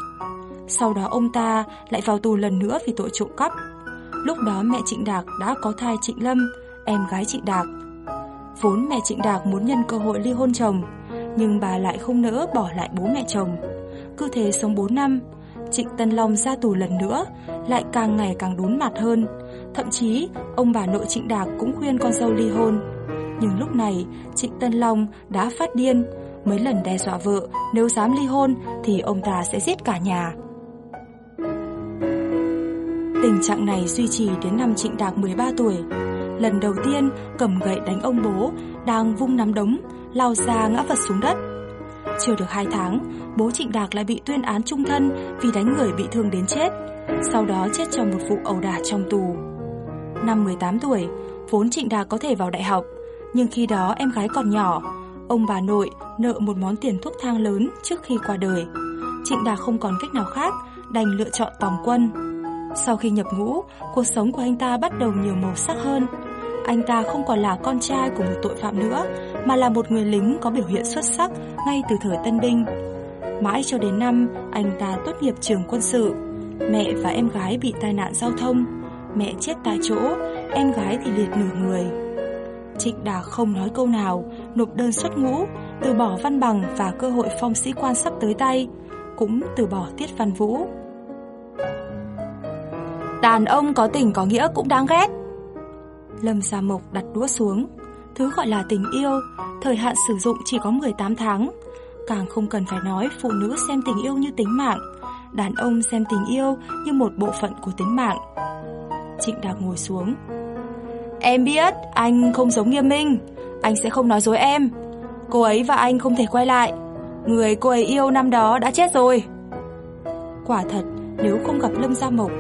Sau đó ông ta lại vào tù lần nữa vì tội trộm cắp. Lúc đó mẹ Trịnh Đạc đã có thai Trịnh Lâm, em gái Trịnh Đạc. Vốn mẹ Trịnh Đạc muốn nhân cơ hội ly hôn chồng, nhưng bà lại không nỡ bỏ lại bố mẹ chồng. Cứ thế sống 4 năm, Trịnh Tân Long ra tù lần nữa, lại càng ngày càng đốn mặt hơn. Thậm chí, ông bà nội Trịnh Đạc cũng khuyên con dâu ly hôn. Nhưng lúc này, Trịnh Tân Long đã phát điên, mấy lần đe dọa vợ nếu dám ly hôn thì ông ta sẽ giết cả nhà. Tình trạng này duy trì đến năm Trịnh Đạc 13 tuổi. Lần đầu tiên cầm gậy đánh ông bố, đang vung nắm đống, lao ra ngã vật xuống đất. Chưa được 2 tháng, bố Trịnh Đạc lại bị tuyên án trung thân vì đánh người bị thương đến chết. Sau đó chết trong một vụ ẩu đả trong tù. Năm 18 tuổi, vốn Trịnh Đà có thể vào đại học, nhưng khi đó em gái còn nhỏ, ông bà nội nợ một món tiền thuốc thang lớn trước khi qua đời. Trịnh Đà không còn cách nào khác, đành lựa chọn tòng quân. Sau khi nhập ngũ, cuộc sống của anh ta bắt đầu nhiều màu sắc hơn. Anh ta không còn là con trai của một tội phạm nữa, mà là một người lính có biểu hiện xuất sắc ngay từ thời tân binh. Mãi cho đến năm anh ta tốt nghiệp trường quân sự, mẹ và em gái bị tai nạn giao thông, mẹ chết tại chỗ, em gái thì liệt nửa người. Trịnh Đà không nói câu nào, nộp đơn xuất ngũ, từ bỏ văn bằng và cơ hội phong sĩ quan sắp tới tay, cũng từ bỏ Tiết Văn Vũ. Đàn ông có tình có nghĩa cũng đáng ghét. Lâm Gia Mộc đặt đũa xuống. Thứ gọi là tình yêu, thời hạn sử dụng chỉ có 18 tháng. Càng không cần phải nói phụ nữ xem tình yêu như tính mạng, đàn ông xem tình yêu như một bộ phận của tính mạng. Trịnh Đạc ngồi xuống. Em biết anh không giống nghiêm minh, anh sẽ không nói dối em. Cô ấy và anh không thể quay lại. Người cô ấy yêu năm đó đã chết rồi. Quả thật, nếu không gặp Lâm Gia Mộc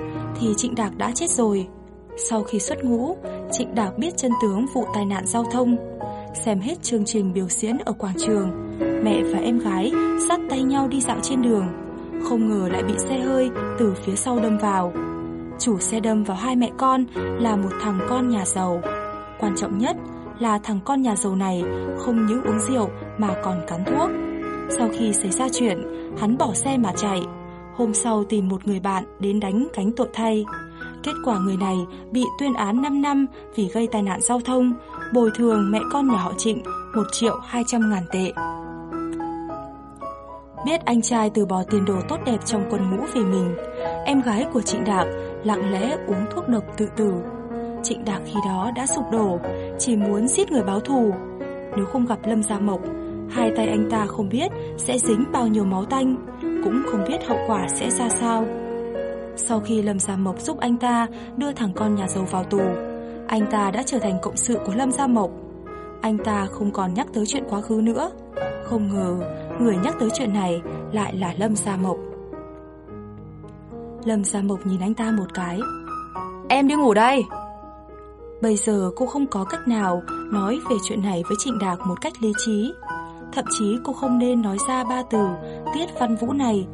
thì Trịnh Đạc đã chết rồi. Sau khi xuất ngũ, Trịnh Đạc biết chân tướng vụ tai nạn giao thông. Xem hết chương trình biểu diễn ở quảng trường, mẹ và em gái sát tay nhau đi dạo trên đường. Không ngờ lại bị xe hơi từ phía sau đâm vào. Chủ xe đâm vào hai mẹ con là một thằng con nhà giàu. Quan trọng nhất là thằng con nhà giàu này không những uống rượu mà còn cắn thuốc. Sau khi xảy ra chuyện, hắn bỏ xe mà chạy. Hôm sau tìm một người bạn đến đánh cánh tội thay. Kết quả người này bị tuyên án 5 năm vì gây tai nạn giao thông, bồi thường mẹ con nhà họ Trịnh 1 triệu 200 ngàn tệ. Biết anh trai từ bỏ tiền đồ tốt đẹp trong quân ngũ vì mình, em gái của Trịnh Đạc lặng lẽ uống thuốc độc tự tử. Trịnh Đạc khi đó đã sụp đổ, chỉ muốn giết người báo thù. Nếu không gặp Lâm Gia Mộc, hai tay anh ta không biết sẽ dính bao nhiêu máu tanh, cũng không biết hậu quả sẽ ra sao. Sau khi Lâm Gia Mộc giúp anh ta đưa thằng con nhà giàu vào tù, anh ta đã trở thành cộng sự của Lâm Gia Mộc. Anh ta không còn nhắc tới chuyện quá khứ nữa. Không ngờ, người nhắc tới chuyện này lại là Lâm Gia Mộc. Lâm Gia Mộc nhìn anh ta một cái. Em đi ngủ đây. Bây giờ cô không có cách nào nói về chuyện này với Trịnh Đạc một cách lý trí. Thậm chí cô không nên nói ra ba từ tiết văn vũ này.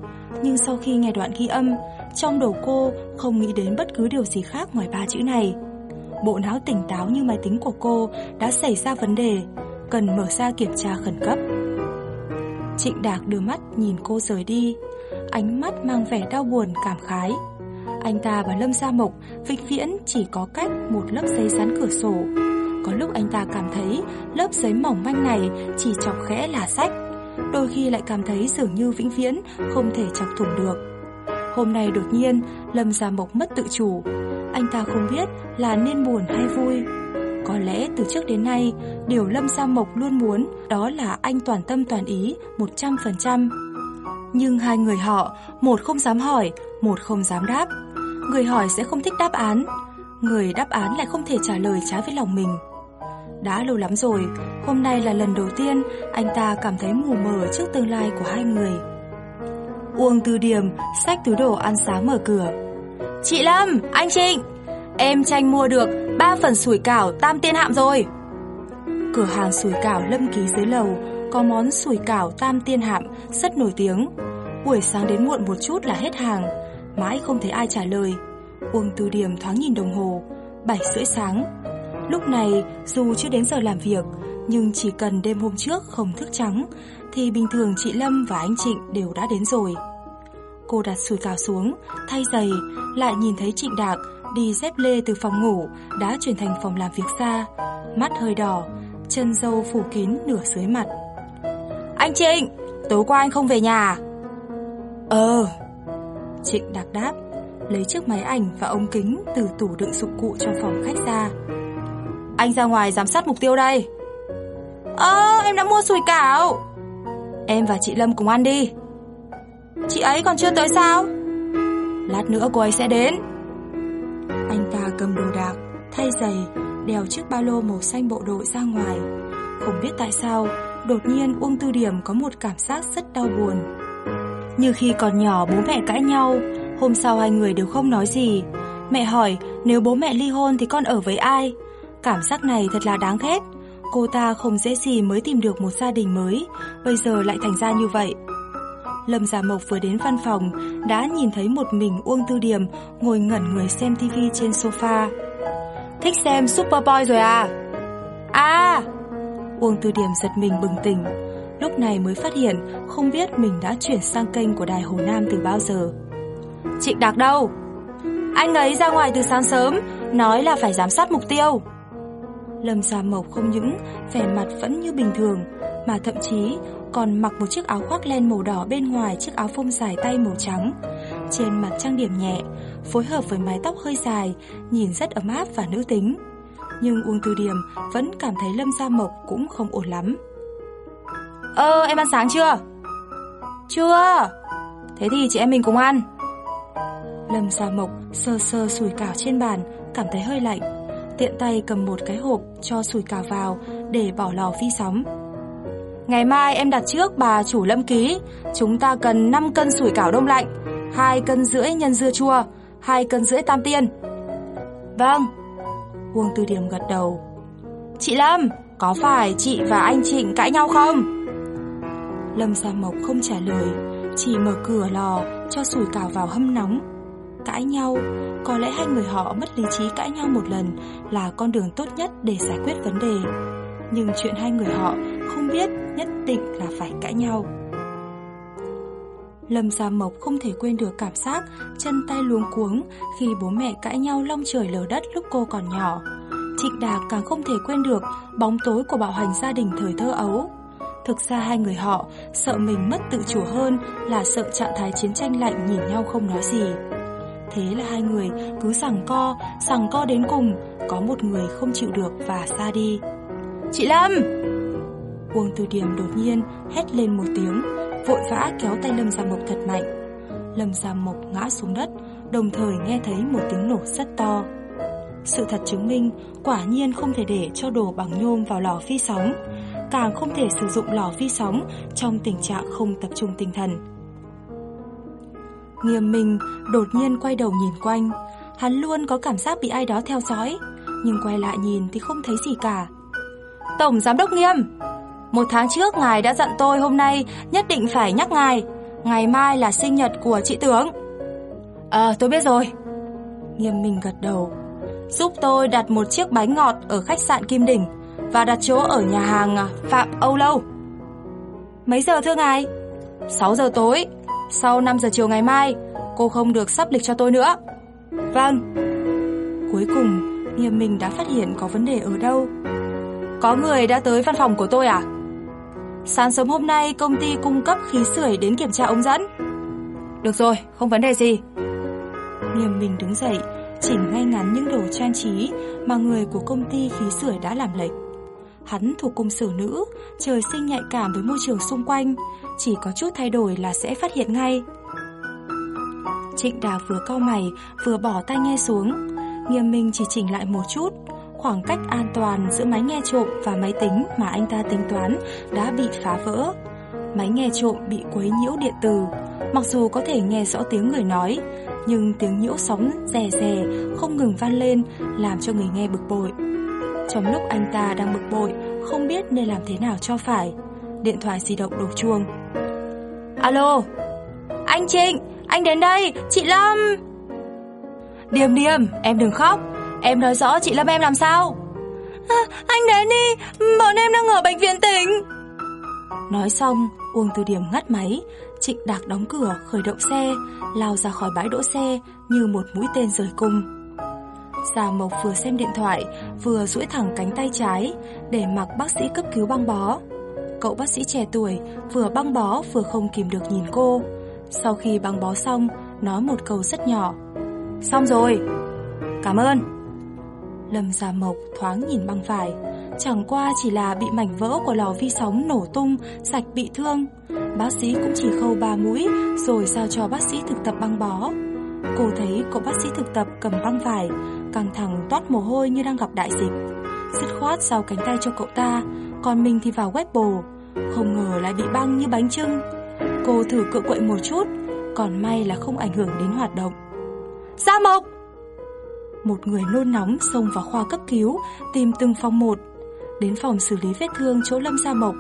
Nhưng sau khi nghe đoạn ghi âm, trong đầu cô không nghĩ đến bất cứ điều gì khác ngoài ba chữ này. Bộ não tỉnh táo như máy tính của cô đã xảy ra vấn đề, cần mở ra kiểm tra khẩn cấp. Trịnh Đạc đưa mắt nhìn cô rời đi, ánh mắt mang vẻ đau buồn cảm khái. Anh ta và Lâm Gia Mộc vĩnh viễn chỉ có cách một lớp giấy dán cửa sổ. Có lúc anh ta cảm thấy lớp giấy mỏng manh này chỉ chọc khẽ là sách, đôi khi lại cảm thấy dường như vĩnh viễn không thể chọc thủng được. Hôm nay đột nhiên, Lâm Gia Mộc mất tự chủ. Anh ta không biết là nên buồn hay vui. Có lẽ từ trước đến nay, điều Lâm Gia Mộc luôn muốn đó là anh toàn tâm toàn ý 100%. Nhưng hai người họ, một không dám hỏi, một không dám đáp. Người hỏi sẽ không thích đáp án, người đáp án lại không thể trả lời trái với lòng mình. Đã lâu lắm rồi, hôm nay là lần đầu tiên anh ta cảm thấy mù mờ trước tương lai của hai người. Uông Từ Điểm xách túi đồ ăn sáng mở cửa. Chị Lâm, anh Trịnh, em tranh mua được 3 phần sủi cảo tam tiên hạm rồi. Cửa hàng sủi cảo Lâm Ký dưới lầu có món sủi cảo tam tiên hạm rất nổi tiếng. Buổi sáng đến muộn một chút là hết hàng, mãi không thấy ai trả lời. Uông Từ Điểm thoáng nhìn đồng hồ, 7 rưỡi sáng. Lúc này, dù chưa đến giờ làm việc, nhưng chỉ cần đêm hôm trước không thức trắng, thì bình thường chị Lâm và anh Trịnh đều đã đến rồi. Cô đặt sùi cào xuống, thay giày, lại nhìn thấy Trịnh Đạc đi dép lê từ phòng ngủ đã chuyển thành phòng làm việc xa, mắt hơi đỏ, chân dâu phủ kín nửa dưới mặt. Anh Trịnh, tối qua anh không về nhà à? Ờ Trịnh đặc đáp, lấy chiếc máy ảnh và ống kính từ tủ đựng dụng cụ trong phòng khách ra. Anh ra ngoài giám sát mục tiêu đây. Ơ, em đã mua sùi cảo. Em và chị Lâm cùng ăn đi. Chị ấy còn chưa tới sao? Lát nữa cô ấy sẽ đến. Anh ta cầm đồ đạc, thay giày, đèo chiếc ba lô màu xanh bộ đội ra ngoài. Không biết tại sao, đột nhiên Uông Tư Điểm có một cảm giác rất đau buồn. Như khi còn nhỏ bố mẹ cãi nhau, hôm sau hai người đều không nói gì. Mẹ hỏi nếu bố mẹ ly hôn thì con ở với ai? Cảm giác này thật là đáng ghét. Cô ta không dễ gì mới tìm được một gia đình mới, bây giờ lại thành ra như vậy. Lâm Gia Mộc vừa đến văn phòng, đã nhìn thấy một mình Uông Tư Điểm ngồi ngẩn người xem tivi trên sofa. Thích xem Superboy rồi à? À! Uông Tư Điểm giật mình bừng tỉnh, lúc này mới phát hiện không biết mình đã chuyển sang kênh của Đài Hồ Nam từ bao giờ. Trịnh Đạc đâu? Anh ấy ra ngoài từ sáng sớm, nói là phải giám sát mục tiêu. Lâm Gia Mộc không những vẻ mặt vẫn như bình thường, mà thậm chí còn mặc một chiếc áo khoác len màu đỏ bên ngoài chiếc áo phông dài tay màu trắng. trên mặt trang điểm nhẹ, phối hợp với mái tóc hơi dài, nhìn rất ấm áp và nữ tính. Nhưng Uông Từ Điểm vẫn cảm thấy Lâm Gia Mộc cũng không ổn lắm. Ơ, em ăn sáng chưa? Chưa. Thế thì chị em mình cùng ăn. Lâm Gia Mộc sơ sơ sủi cảo trên bàn, cảm thấy hơi lạnh. Tiện tay cầm một cái hộp cho sủi cảo vào để bỏ lò phi sóng. Ngày mai em đặt trước bà chủ lâm ký, chúng ta cần 5 cân sủi cảo đông lạnh, 2 cân rưỡi nhân dưa chua, 2 cân rưỡi tam tiên. Vâng. Uông Từ Điểm gật đầu. Chị Lâm, có phải chị và anh Trịnh cãi nhau không? Lâm Gia Mộc không trả lời, chỉ mở cửa lò cho sủi cảo vào hâm nóng. Cãi nhau, có lẽ hai người họ mất lý trí cãi nhau một lần là con đường tốt nhất để giải quyết vấn đề. Nhưng chuyện hai người họ không biết nhất định là phải cãi nhau. Lâm Gia Mộc không thể quên được cảm giác chân tay luống cuống khi bố mẹ cãi nhau long trời lở đất lúc cô còn nhỏ. Trịnh Đạc càng không thể quên được bóng tối của bạo hành gia đình thời thơ ấu. Thực ra hai người họ sợ mình mất tự chủ hơn là sợ trạng thái chiến tranh lạnh nhìn nhau không nói gì. Thế là hai người cứ sằng co, sằng co đến cùng, có một người không chịu được và xa đi. Chị Lâm! Uông Từ Điểm đột nhiên hét lên một tiếng, vội vã kéo tay Lâm Gia Mộc thật mạnh. Lâm Gia Mộc ngã xuống đất, đồng thời nghe thấy một tiếng nổ rất to. Sự thật chứng minh, quả nhiên không thể để cho đồ bằng nhôm vào lò phi sóng, càng không thể sử dụng lò phi sóng trong tình trạng không tập trung tinh thần. Nghiêm Minh đột nhiên quay đầu nhìn quanh, hắn luôn có cảm giác bị ai đó theo dõi, nhưng quay lại nhìn thì không thấy gì cả. Tổng Giám đốc Nghiêm, một tháng trước ngài đã dặn tôi hôm nay nhất định phải nhắc ngài, ngày mai là sinh nhật của chị tướng. Ờ, tôi biết rồi. Nghiêm Minh gật đầu. Giúp tôi đặt một chiếc bánh ngọt ở khách sạn Kim Đỉnh và đặt chỗ ở nhà hàng à, Phạm Âu Lâu. Mấy giờ thưa ngài? 6 giờ tối, sau 5 giờ chiều ngày mai, cô không được sắp lịch cho tôi nữa. Vâng. Cuối cùng, Nghiêm Minh đã phát hiện có vấn đề ở đâu. Có người đã tới văn phòng của tôi à? Sáng sớm hôm nay công ty cung cấp khí sưởi đến kiểm tra ống dẫn. Được rồi, không vấn đề gì. Nghiêm Minh đứng dậy, chỉnh ngay ngắn những đồ trang trí mà người của công ty khí sưởi đã làm lệch. Hắn thuộc cung sử nữ, trời sinh nhạy cảm với môi trường xung quanh, chỉ có chút thay đổi là sẽ phát hiện ngay. Trịnh Đào vừa cau mày, vừa bỏ tai nghe xuống. Nghiêm Minh chỉ chỉnh lại một chút, khoảng cách an toàn giữa máy nghe trộm và máy tính mà anh ta tính toán đã bị phá vỡ. Máy nghe trộm bị quấy nhiễu điện từ, mặc dù có thể nghe rõ tiếng người nói, nhưng tiếng nhiễu sóng rè rè không ngừng vang lên làm cho người nghe bực bội. Trong lúc anh ta đang bực bội, không biết nên làm thế nào cho phải, điện thoại di động đổ chuông. Alo, anh Trịnh, anh đến đây, chị Lâm. Điềm điềm, em đừng khóc, em nói rõ chị Lâm em làm sao. À, anh đến đi, bọn em đang ở bệnh viện tỉnh. Nói xong, Uông Từ Điểm ngắt máy, Trịnh Đạc đóng cửa, khởi động xe, lao ra khỏi bãi đỗ xe như một mũi tên rời cung. Già Mộc vừa xem điện thoại, vừa duỗi thẳng cánh tay trái để mặc bác sĩ cấp cứu băng bó. Cậu bác sĩ trẻ tuổi vừa băng bó vừa không kìm được nhìn cô. Sau khi băng bó xong, nói một câu rất nhỏ. Xong rồi. Cảm ơn. Lâm Gia Mộc thoáng nhìn băng vải Chẳng qua chỉ là bị mảnh vỡ của lò vi sóng nổ tung, sạch bị thương. Bác sĩ cũng chỉ khâu ba mũi rồi giao cho bác sĩ thực tập băng bó. Cô thấy cậu bác sĩ thực tập cầm băng vải, căng thẳng toát mồ hôi như đang gặp đại dịch. Dứt khoát giao cánh tay cho cậu ta, còn mình thì vào web bồ. Không ngờ lại bị băng như bánh trưng. Cô thử cựa quậy một chút, còn may là không ảnh hưởng đến hoạt động. Gia Mộc! Một người nôn nóng xông vào khoa cấp cứu, tìm từng phòng một. Đến phòng xử lý vết thương chỗ Lâm Gia Mộc,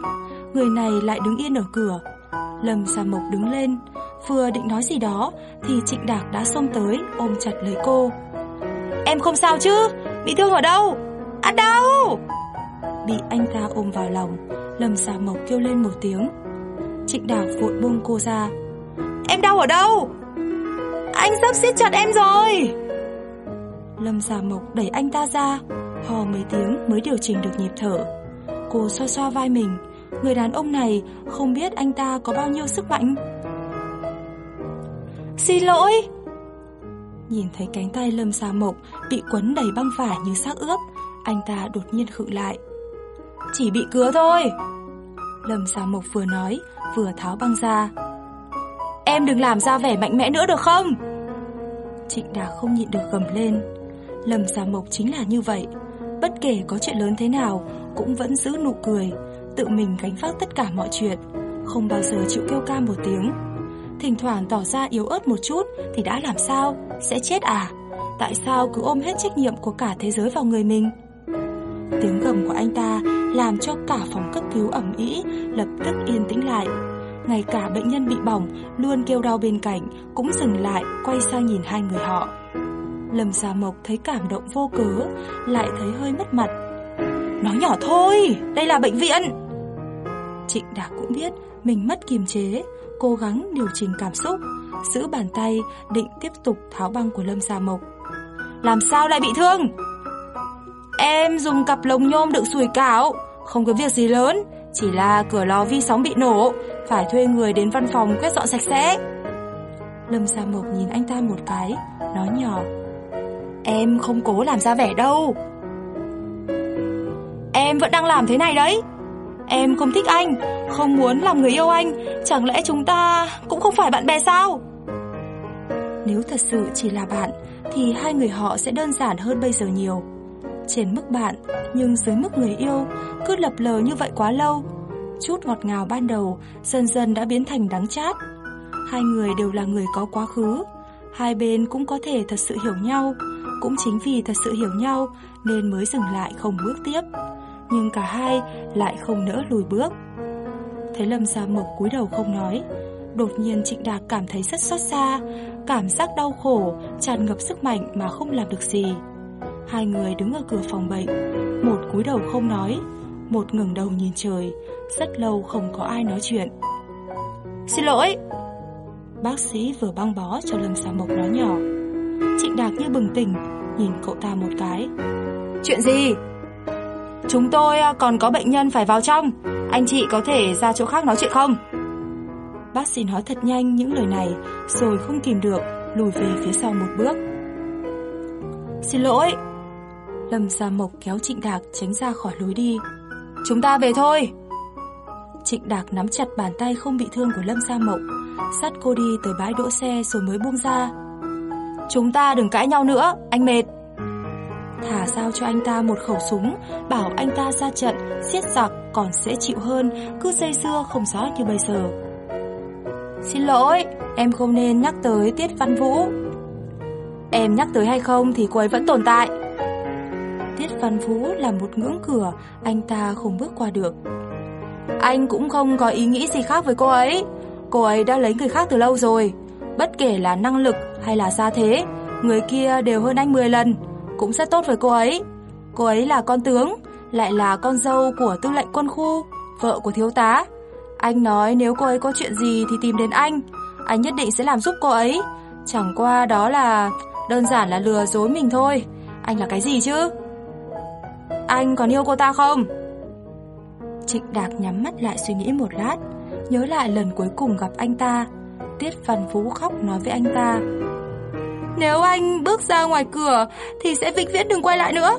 người này lại đứng yên ở cửa. Lâm Gia Mộc đứng lên, vừa định nói gì đó thì Trịnh Đạc đã xông tới ôm chặt lấy cô. Em không sao chứ? Bị thương ở đâu? À đâu? Bị anh ta ôm vào lòng, Lâm Gia Mộc kêu lên một tiếng. Trịnh Đạc vội buông cô ra. Em đau ở đâu? Anh sắp siết chặt em rồi. Lâm Gia Mộc đẩy anh ta ra, hò mấy tiếng mới điều chỉnh được nhịp thở. Cô xoa xoa vai mình, người đàn ông này không biết anh ta có bao nhiêu sức mạnh. xin lỗi. Nhìn thấy cánh tay Lâm Gia Mộc bị quấn đầy băng vải như xác ướp, anh ta đột nhiên khựng lại. Chỉ bị cứa thôi. Lâm Gia Mộc vừa nói, vừa tháo băng ra. Em đừng làm ra vẻ mạnh mẽ nữa được không? Trịnh Đà không nhịn được gầm lên. Lâm Gia Mộc chính là như vậy, bất kể có chuyện lớn thế nào cũng vẫn giữ nụ cười, tự mình gánh vác tất cả mọi chuyện, không bao giờ chịu kêu ca một tiếng. Thỉnh thoảng tỏ ra yếu ớt một chút thì đã làm sao, sẽ chết à? Tại sao cứ ôm hết trách nhiệm của cả thế giới vào người mình? Tiếng gầm của anh ta làm cho cả phòng cấp cứu ẩm ý lập tức yên tĩnh lại. Ngay cả bệnh nhân bị bỏng luôn kêu đau bên cạnh cũng dừng lại quay sang nhìn hai người họ. Lâm Gia Mộc thấy cảm động vô cớ, lại thấy hơi mất mặt. Nói nhỏ thôi, đây là bệnh viện. Trịnh Đạc cũng biết mình mất kiềm chế, cố gắng điều chỉnh cảm xúc, giữ bàn tay định tiếp tục tháo băng của Lâm Gia Mộc. Làm sao lại bị thương? Em dùng cặp lồng nhôm đựng sủi cảo, không có việc gì lớn, chỉ là cửa lò vi sóng bị nổ, phải thuê người đến văn phòng quét dọn sạch sẽ. Lâm Gia Mộc nhìn anh ta một cái, nói nhỏ. Em không cố làm ra vẻ đâu. Em vẫn đang làm thế này đấy. Em không thích anh, không muốn làm người yêu anh, chẳng lẽ chúng ta cũng không phải bạn bè sao? Nếu thật sự chỉ là bạn, thì hai người họ sẽ đơn giản hơn bây giờ nhiều. Trên mức bạn, nhưng dưới mức người yêu, cứ lập lờ như vậy quá lâu. Chút ngọt ngào ban đầu, dần dần đã biến thành đắng chát. Hai người đều là người có quá khứ, hai bên cũng có thể thật sự hiểu nhau, cũng chính vì thật sự hiểu nhau nên mới dừng lại không bước tiếp. Nhưng cả hai lại không nỡ lùi bước. Thấy Lâm Gia Mộc cúi đầu không nói, đột nhiên Trịnh đạt cảm thấy rất xót xa, cảm giác đau khổ, tràn ngập sức mạnh mà không làm được gì. Hai người đứng ở cửa phòng bệnh, một cúi đầu không nói, một ngẩng đầu nhìn trời, rất lâu không có ai nói chuyện. Xin lỗi! Bác sĩ vừa băng bó cho Lâm Gia Mộc nói nhỏ. Trịnh Đạc như bừng tỉnh, nhìn cậu ta một cái. Chuyện gì? Chúng tôi à, còn có bệnh nhân phải vào trong, anh chị có thể ra chỗ khác nói chuyện không? Bác sĩ nói thật nhanh những lời này, rồi không kìm được, lùi về phía sau một bước. Xin lỗi! Lâm Gia Mộc kéo Trịnh Đạc tránh ra khỏi lối đi. Chúng ta về thôi! Trịnh Đạc nắm chặt bàn tay không bị thương của Lâm Gia Mộc, dắt cô đi tới bãi đỗ xe rồi mới buông ra. Chúng ta đừng cãi nhau nữa, anh mệt. Thả sao cho anh ta một khẩu súng, bảo anh ta ra trận, siết giặc còn sẽ chịu hơn, cứ dây dưa không rõ như bây giờ. Xin lỗi, em không nên nhắc tới Tiết Văn Vũ. Em nhắc tới hay không thì cô ấy vẫn tồn tại. Tiết Văn Vũ là một ngưỡng cửa anh ta không bước qua được. Anh cũng không có ý nghĩ gì khác với cô ấy. Cô ấy đã lấy người khác từ lâu rồi. Bất kể là năng lực hay là gia thế, người kia đều hơn anh 10 lần, cũng rất tốt với cô ấy. Cô ấy là con tướng, lại là con dâu của tư lệnh quân khu, vợ của thiếu tá. Anh nói nếu cô ấy có chuyện gì thì tìm đến anh, anh nhất định sẽ làm giúp cô ấy. Chẳng qua đó là đơn giản là lừa dối mình thôi. Anh là cái gì chứ? Anh còn yêu cô ta không? Trịnh Đạc nhắm mắt lại suy nghĩ một lát, nhớ lại lần cuối cùng gặp anh ta. Tiết Văn Phú khóc nói với anh ta. Nếu anh bước ra ngoài cửa thì sẽ vĩnh viễn đừng quay lại nữa.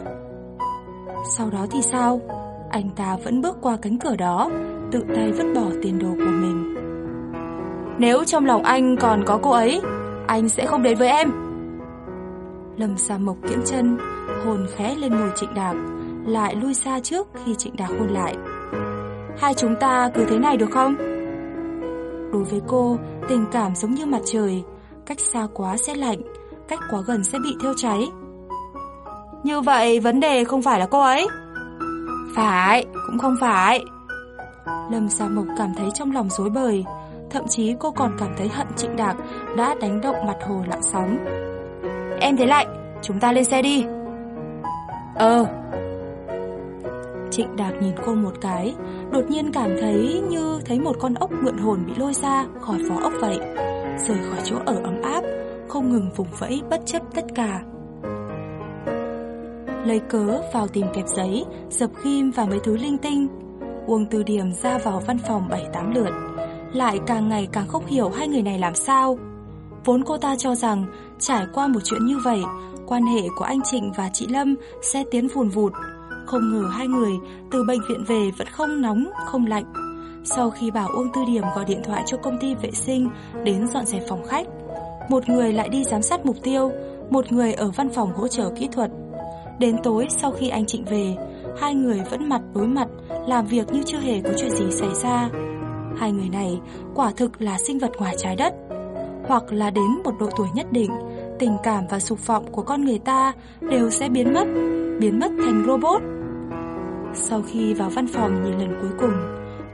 Sau đó thì sao? Anh ta vẫn bước qua cánh cửa đó, tự tay vứt bỏ tiền đồ của mình. Nếu trong lòng anh còn có cô ấy, anh sẽ không đến với em. Lâm Sa Mộc kiễm chân, hồn khẽ lên mùi Trịnh Đạc, lại lui xa trước khi Trịnh Đạc hôn lại. Hai chúng ta cứ thế này được không? Đối với cô, tình cảm giống như mặt trời, cách xa quá sẽ lạnh, cách quá gần sẽ bị thiêu cháy. Như vậy vấn đề không phải là cô ấy. Phải, cũng không phải. Lâm Sa Mộc cảm thấy trong lòng rối bời, thậm chí cô còn cảm thấy hận Trịnh Đạc đã đánh động mặt hồ lặng sóng. Em thấy lạnh, chúng ta lên xe đi. Ờ. Trịnh Đạc nhìn cô một cái, đột nhiên cảm thấy như thấy một con ốc mượn hồn bị lôi ra khỏi vỏ ốc vậy, rời khỏi chỗ ở ấm áp, không ngừng vùng vẫy bất chấp tất cả. Lấy cớ vào tìm kẹp giấy, dập ghim và mấy thứ linh tinh. Uông từ điểm ra vào văn phòng 7-8 lượt, lại càng ngày càng không hiểu hai người này làm sao. Vốn cô ta cho rằng trải qua một chuyện như vậy, quan hệ của anh Trịnh và chị Lâm sẽ tiến vùn vụt. Không ngờ hai người từ bệnh viện về vẫn không nóng, không lạnh. Sau khi bảo Uông Tư Điểm gọi điện thoại cho công ty vệ sinh đến dọn dẹp phòng khách, một người lại đi giám sát mục tiêu, một người ở văn phòng hỗ trợ kỹ thuật. Đến tối sau khi anh Trịnh về, hai người vẫn mặt đối mặt, làm việc như chưa hề có chuyện gì xảy ra. Hai người này quả thực là sinh vật ngoài trái đất. Hoặc là đến một độ tuổi nhất định, tình cảm và sục vọng của con người ta đều sẽ biến mất, biến mất thành robot. Sau khi vào văn phòng nhìn lần cuối cùng,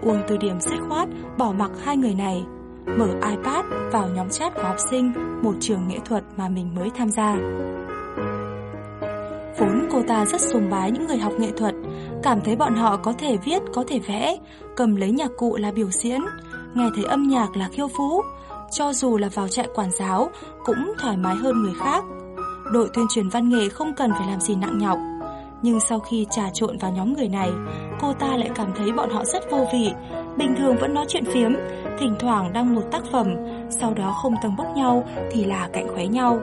Uông Từ Điểm sách khoát bỏ mặc hai người này, mở iPad vào nhóm chat của học sinh một trường nghệ thuật mà mình mới tham gia. Vốn cô ta rất sùng bái những người học nghệ thuật, cảm thấy bọn họ có thể viết, có thể vẽ, cầm lấy nhạc cụ là biểu diễn, nghe thấy âm nhạc là khiêu vũ, cho dù là vào trại quản giáo cũng thoải mái hơn người khác. Đội tuyên truyền văn nghệ không cần phải làm gì nặng nhọc. Nhưng sau khi trà trộn vào nhóm người này, cô ta lại cảm thấy bọn họ rất vô vị, bình thường vẫn nói chuyện phiếm, thỉnh thoảng đăng một tác phẩm, sau đó không tầng bốc nhau thì là cạnh khóe nhau.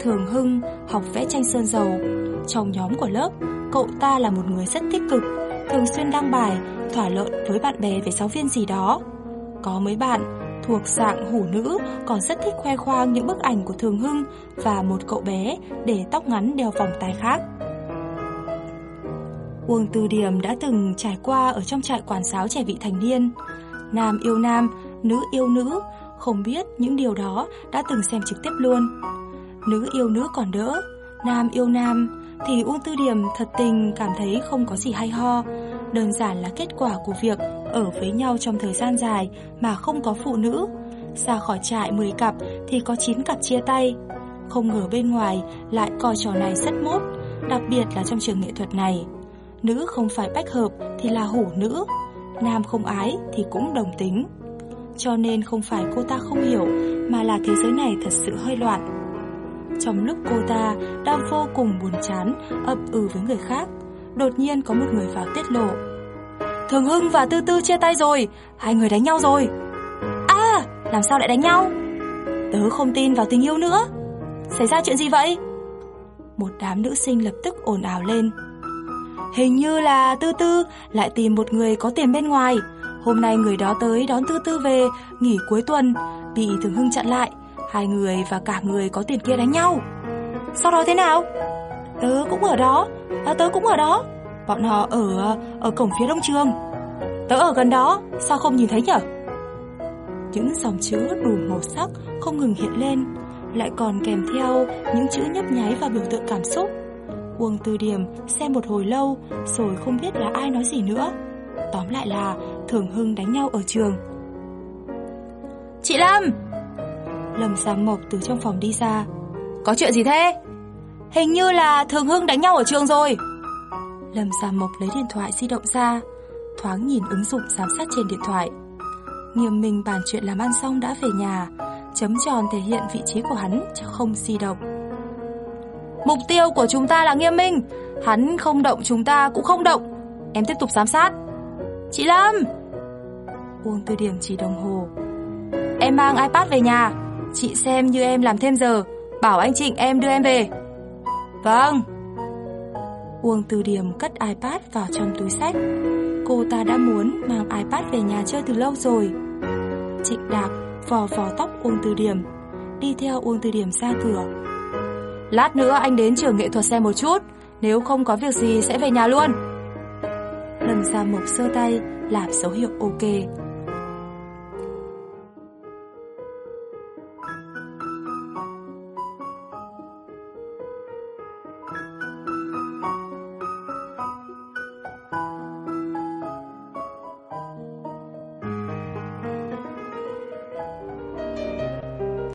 Thường Hưng học vẽ tranh sơn dầu. Trong nhóm của lớp, cậu ta là một người rất tích cực, thường xuyên đăng bài, thỏa luận với bạn bè về giáo viên gì đó. Có mấy bạn thuộc dạng hủ nữ còn rất thích khoe khoang những bức ảnh của Thường Hưng và một cậu bé để tóc ngắn đeo vòng tay khác. Uông Từ Điểm đã từng trải qua ở trong trại quản giáo trẻ vị thành niên. Nam yêu nam, nữ yêu nữ, không biết những điều đó đã từng xem trực tiếp luôn. Nữ yêu nữ còn đỡ, nam yêu nam thì Uông Tư Điểm thật tình cảm thấy không có gì hay ho. Đơn giản là kết quả của việc ở với nhau trong thời gian dài mà không có phụ nữ. Ra khỏi trại 10 cặp thì có 9 cặp chia tay. Không ngờ bên ngoài lại coi trò này rất mốt, đặc biệt là trong trường nghệ thuật này. Nữ không phải bách hợp thì là hủ nữ, nam không ái thì cũng đồng tính. Cho nên không phải cô ta không hiểu mà là thế giới này thật sự hơi loạn. Trong lúc cô ta đang vô cùng buồn chán, ấp ừ với người khác, đột nhiên có một người vào tiết lộ. Thường Hưng và Tư Tư chia tay rồi, hai người đánh nhau rồi. À, làm sao lại đánh nhau? Tớ không tin vào tình yêu nữa. Xảy ra chuyện gì vậy? Một đám nữ sinh lập tức ồn ào lên. Hình như là Tư Tư lại tìm một người có tiền bên ngoài. Hôm nay người đó tới đón Tư Tư về, nghỉ cuối tuần, bị Thường Hưng chặn lại. Hai người và cả người có tiền kia đánh nhau. Sau đó thế nào? Tớ cũng ở đó, à, tớ cũng ở đó. Bọn họ ở ở cổng phía đông trường. Tớ ở gần đó, sao không nhìn thấy nhở? Những dòng chữ đủ màu sắc không ngừng hiện lên, lại còn kèm theo những chữ nhấp nháy và biểu tượng cảm xúc. Uông Từ Điểm xem một hồi lâu rồi không biết là ai nói gì nữa. Tóm lại là Thường Hưng đánh nhau ở trường. Chị Lâm! Lâm Giám Mộc từ trong phòng đi ra. Có chuyện gì thế? Hình như là Thường Hưng đánh nhau ở trường rồi. Lâm Gia Mộc lấy điện thoại di động ra, thoáng nhìn ứng dụng giám sát trên điện thoại. Nghiêm minh bàn chuyện làm ăn xong đã về nhà, chấm tròn thể hiện vị trí của hắn chứ không di động. Mục tiêu của chúng ta là nghiêm minh, hắn không động chúng ta cũng không động. Em tiếp tục giám sát. Chị Lâm! Uông Tư Điểm chỉ đồng hồ. Em mang iPad về nhà, chị xem như em làm thêm giờ, bảo anh Trịnh em đưa em về. Vâng. Uông Từ Điểm cất iPad vào trong túi sách. Cô ta đã muốn mang iPad về nhà chơi từ lâu rồi. Trịnh Đạc vò vò tóc Uông Từ Điểm, đi theo Uông Từ Điểm ra cửa. Lát nữa anh đến trường nghệ thuật xem một chút, nếu không có việc gì sẽ về nhà luôn. Lâm Gia Mộc sơ tay, làm dấu hiệu ok.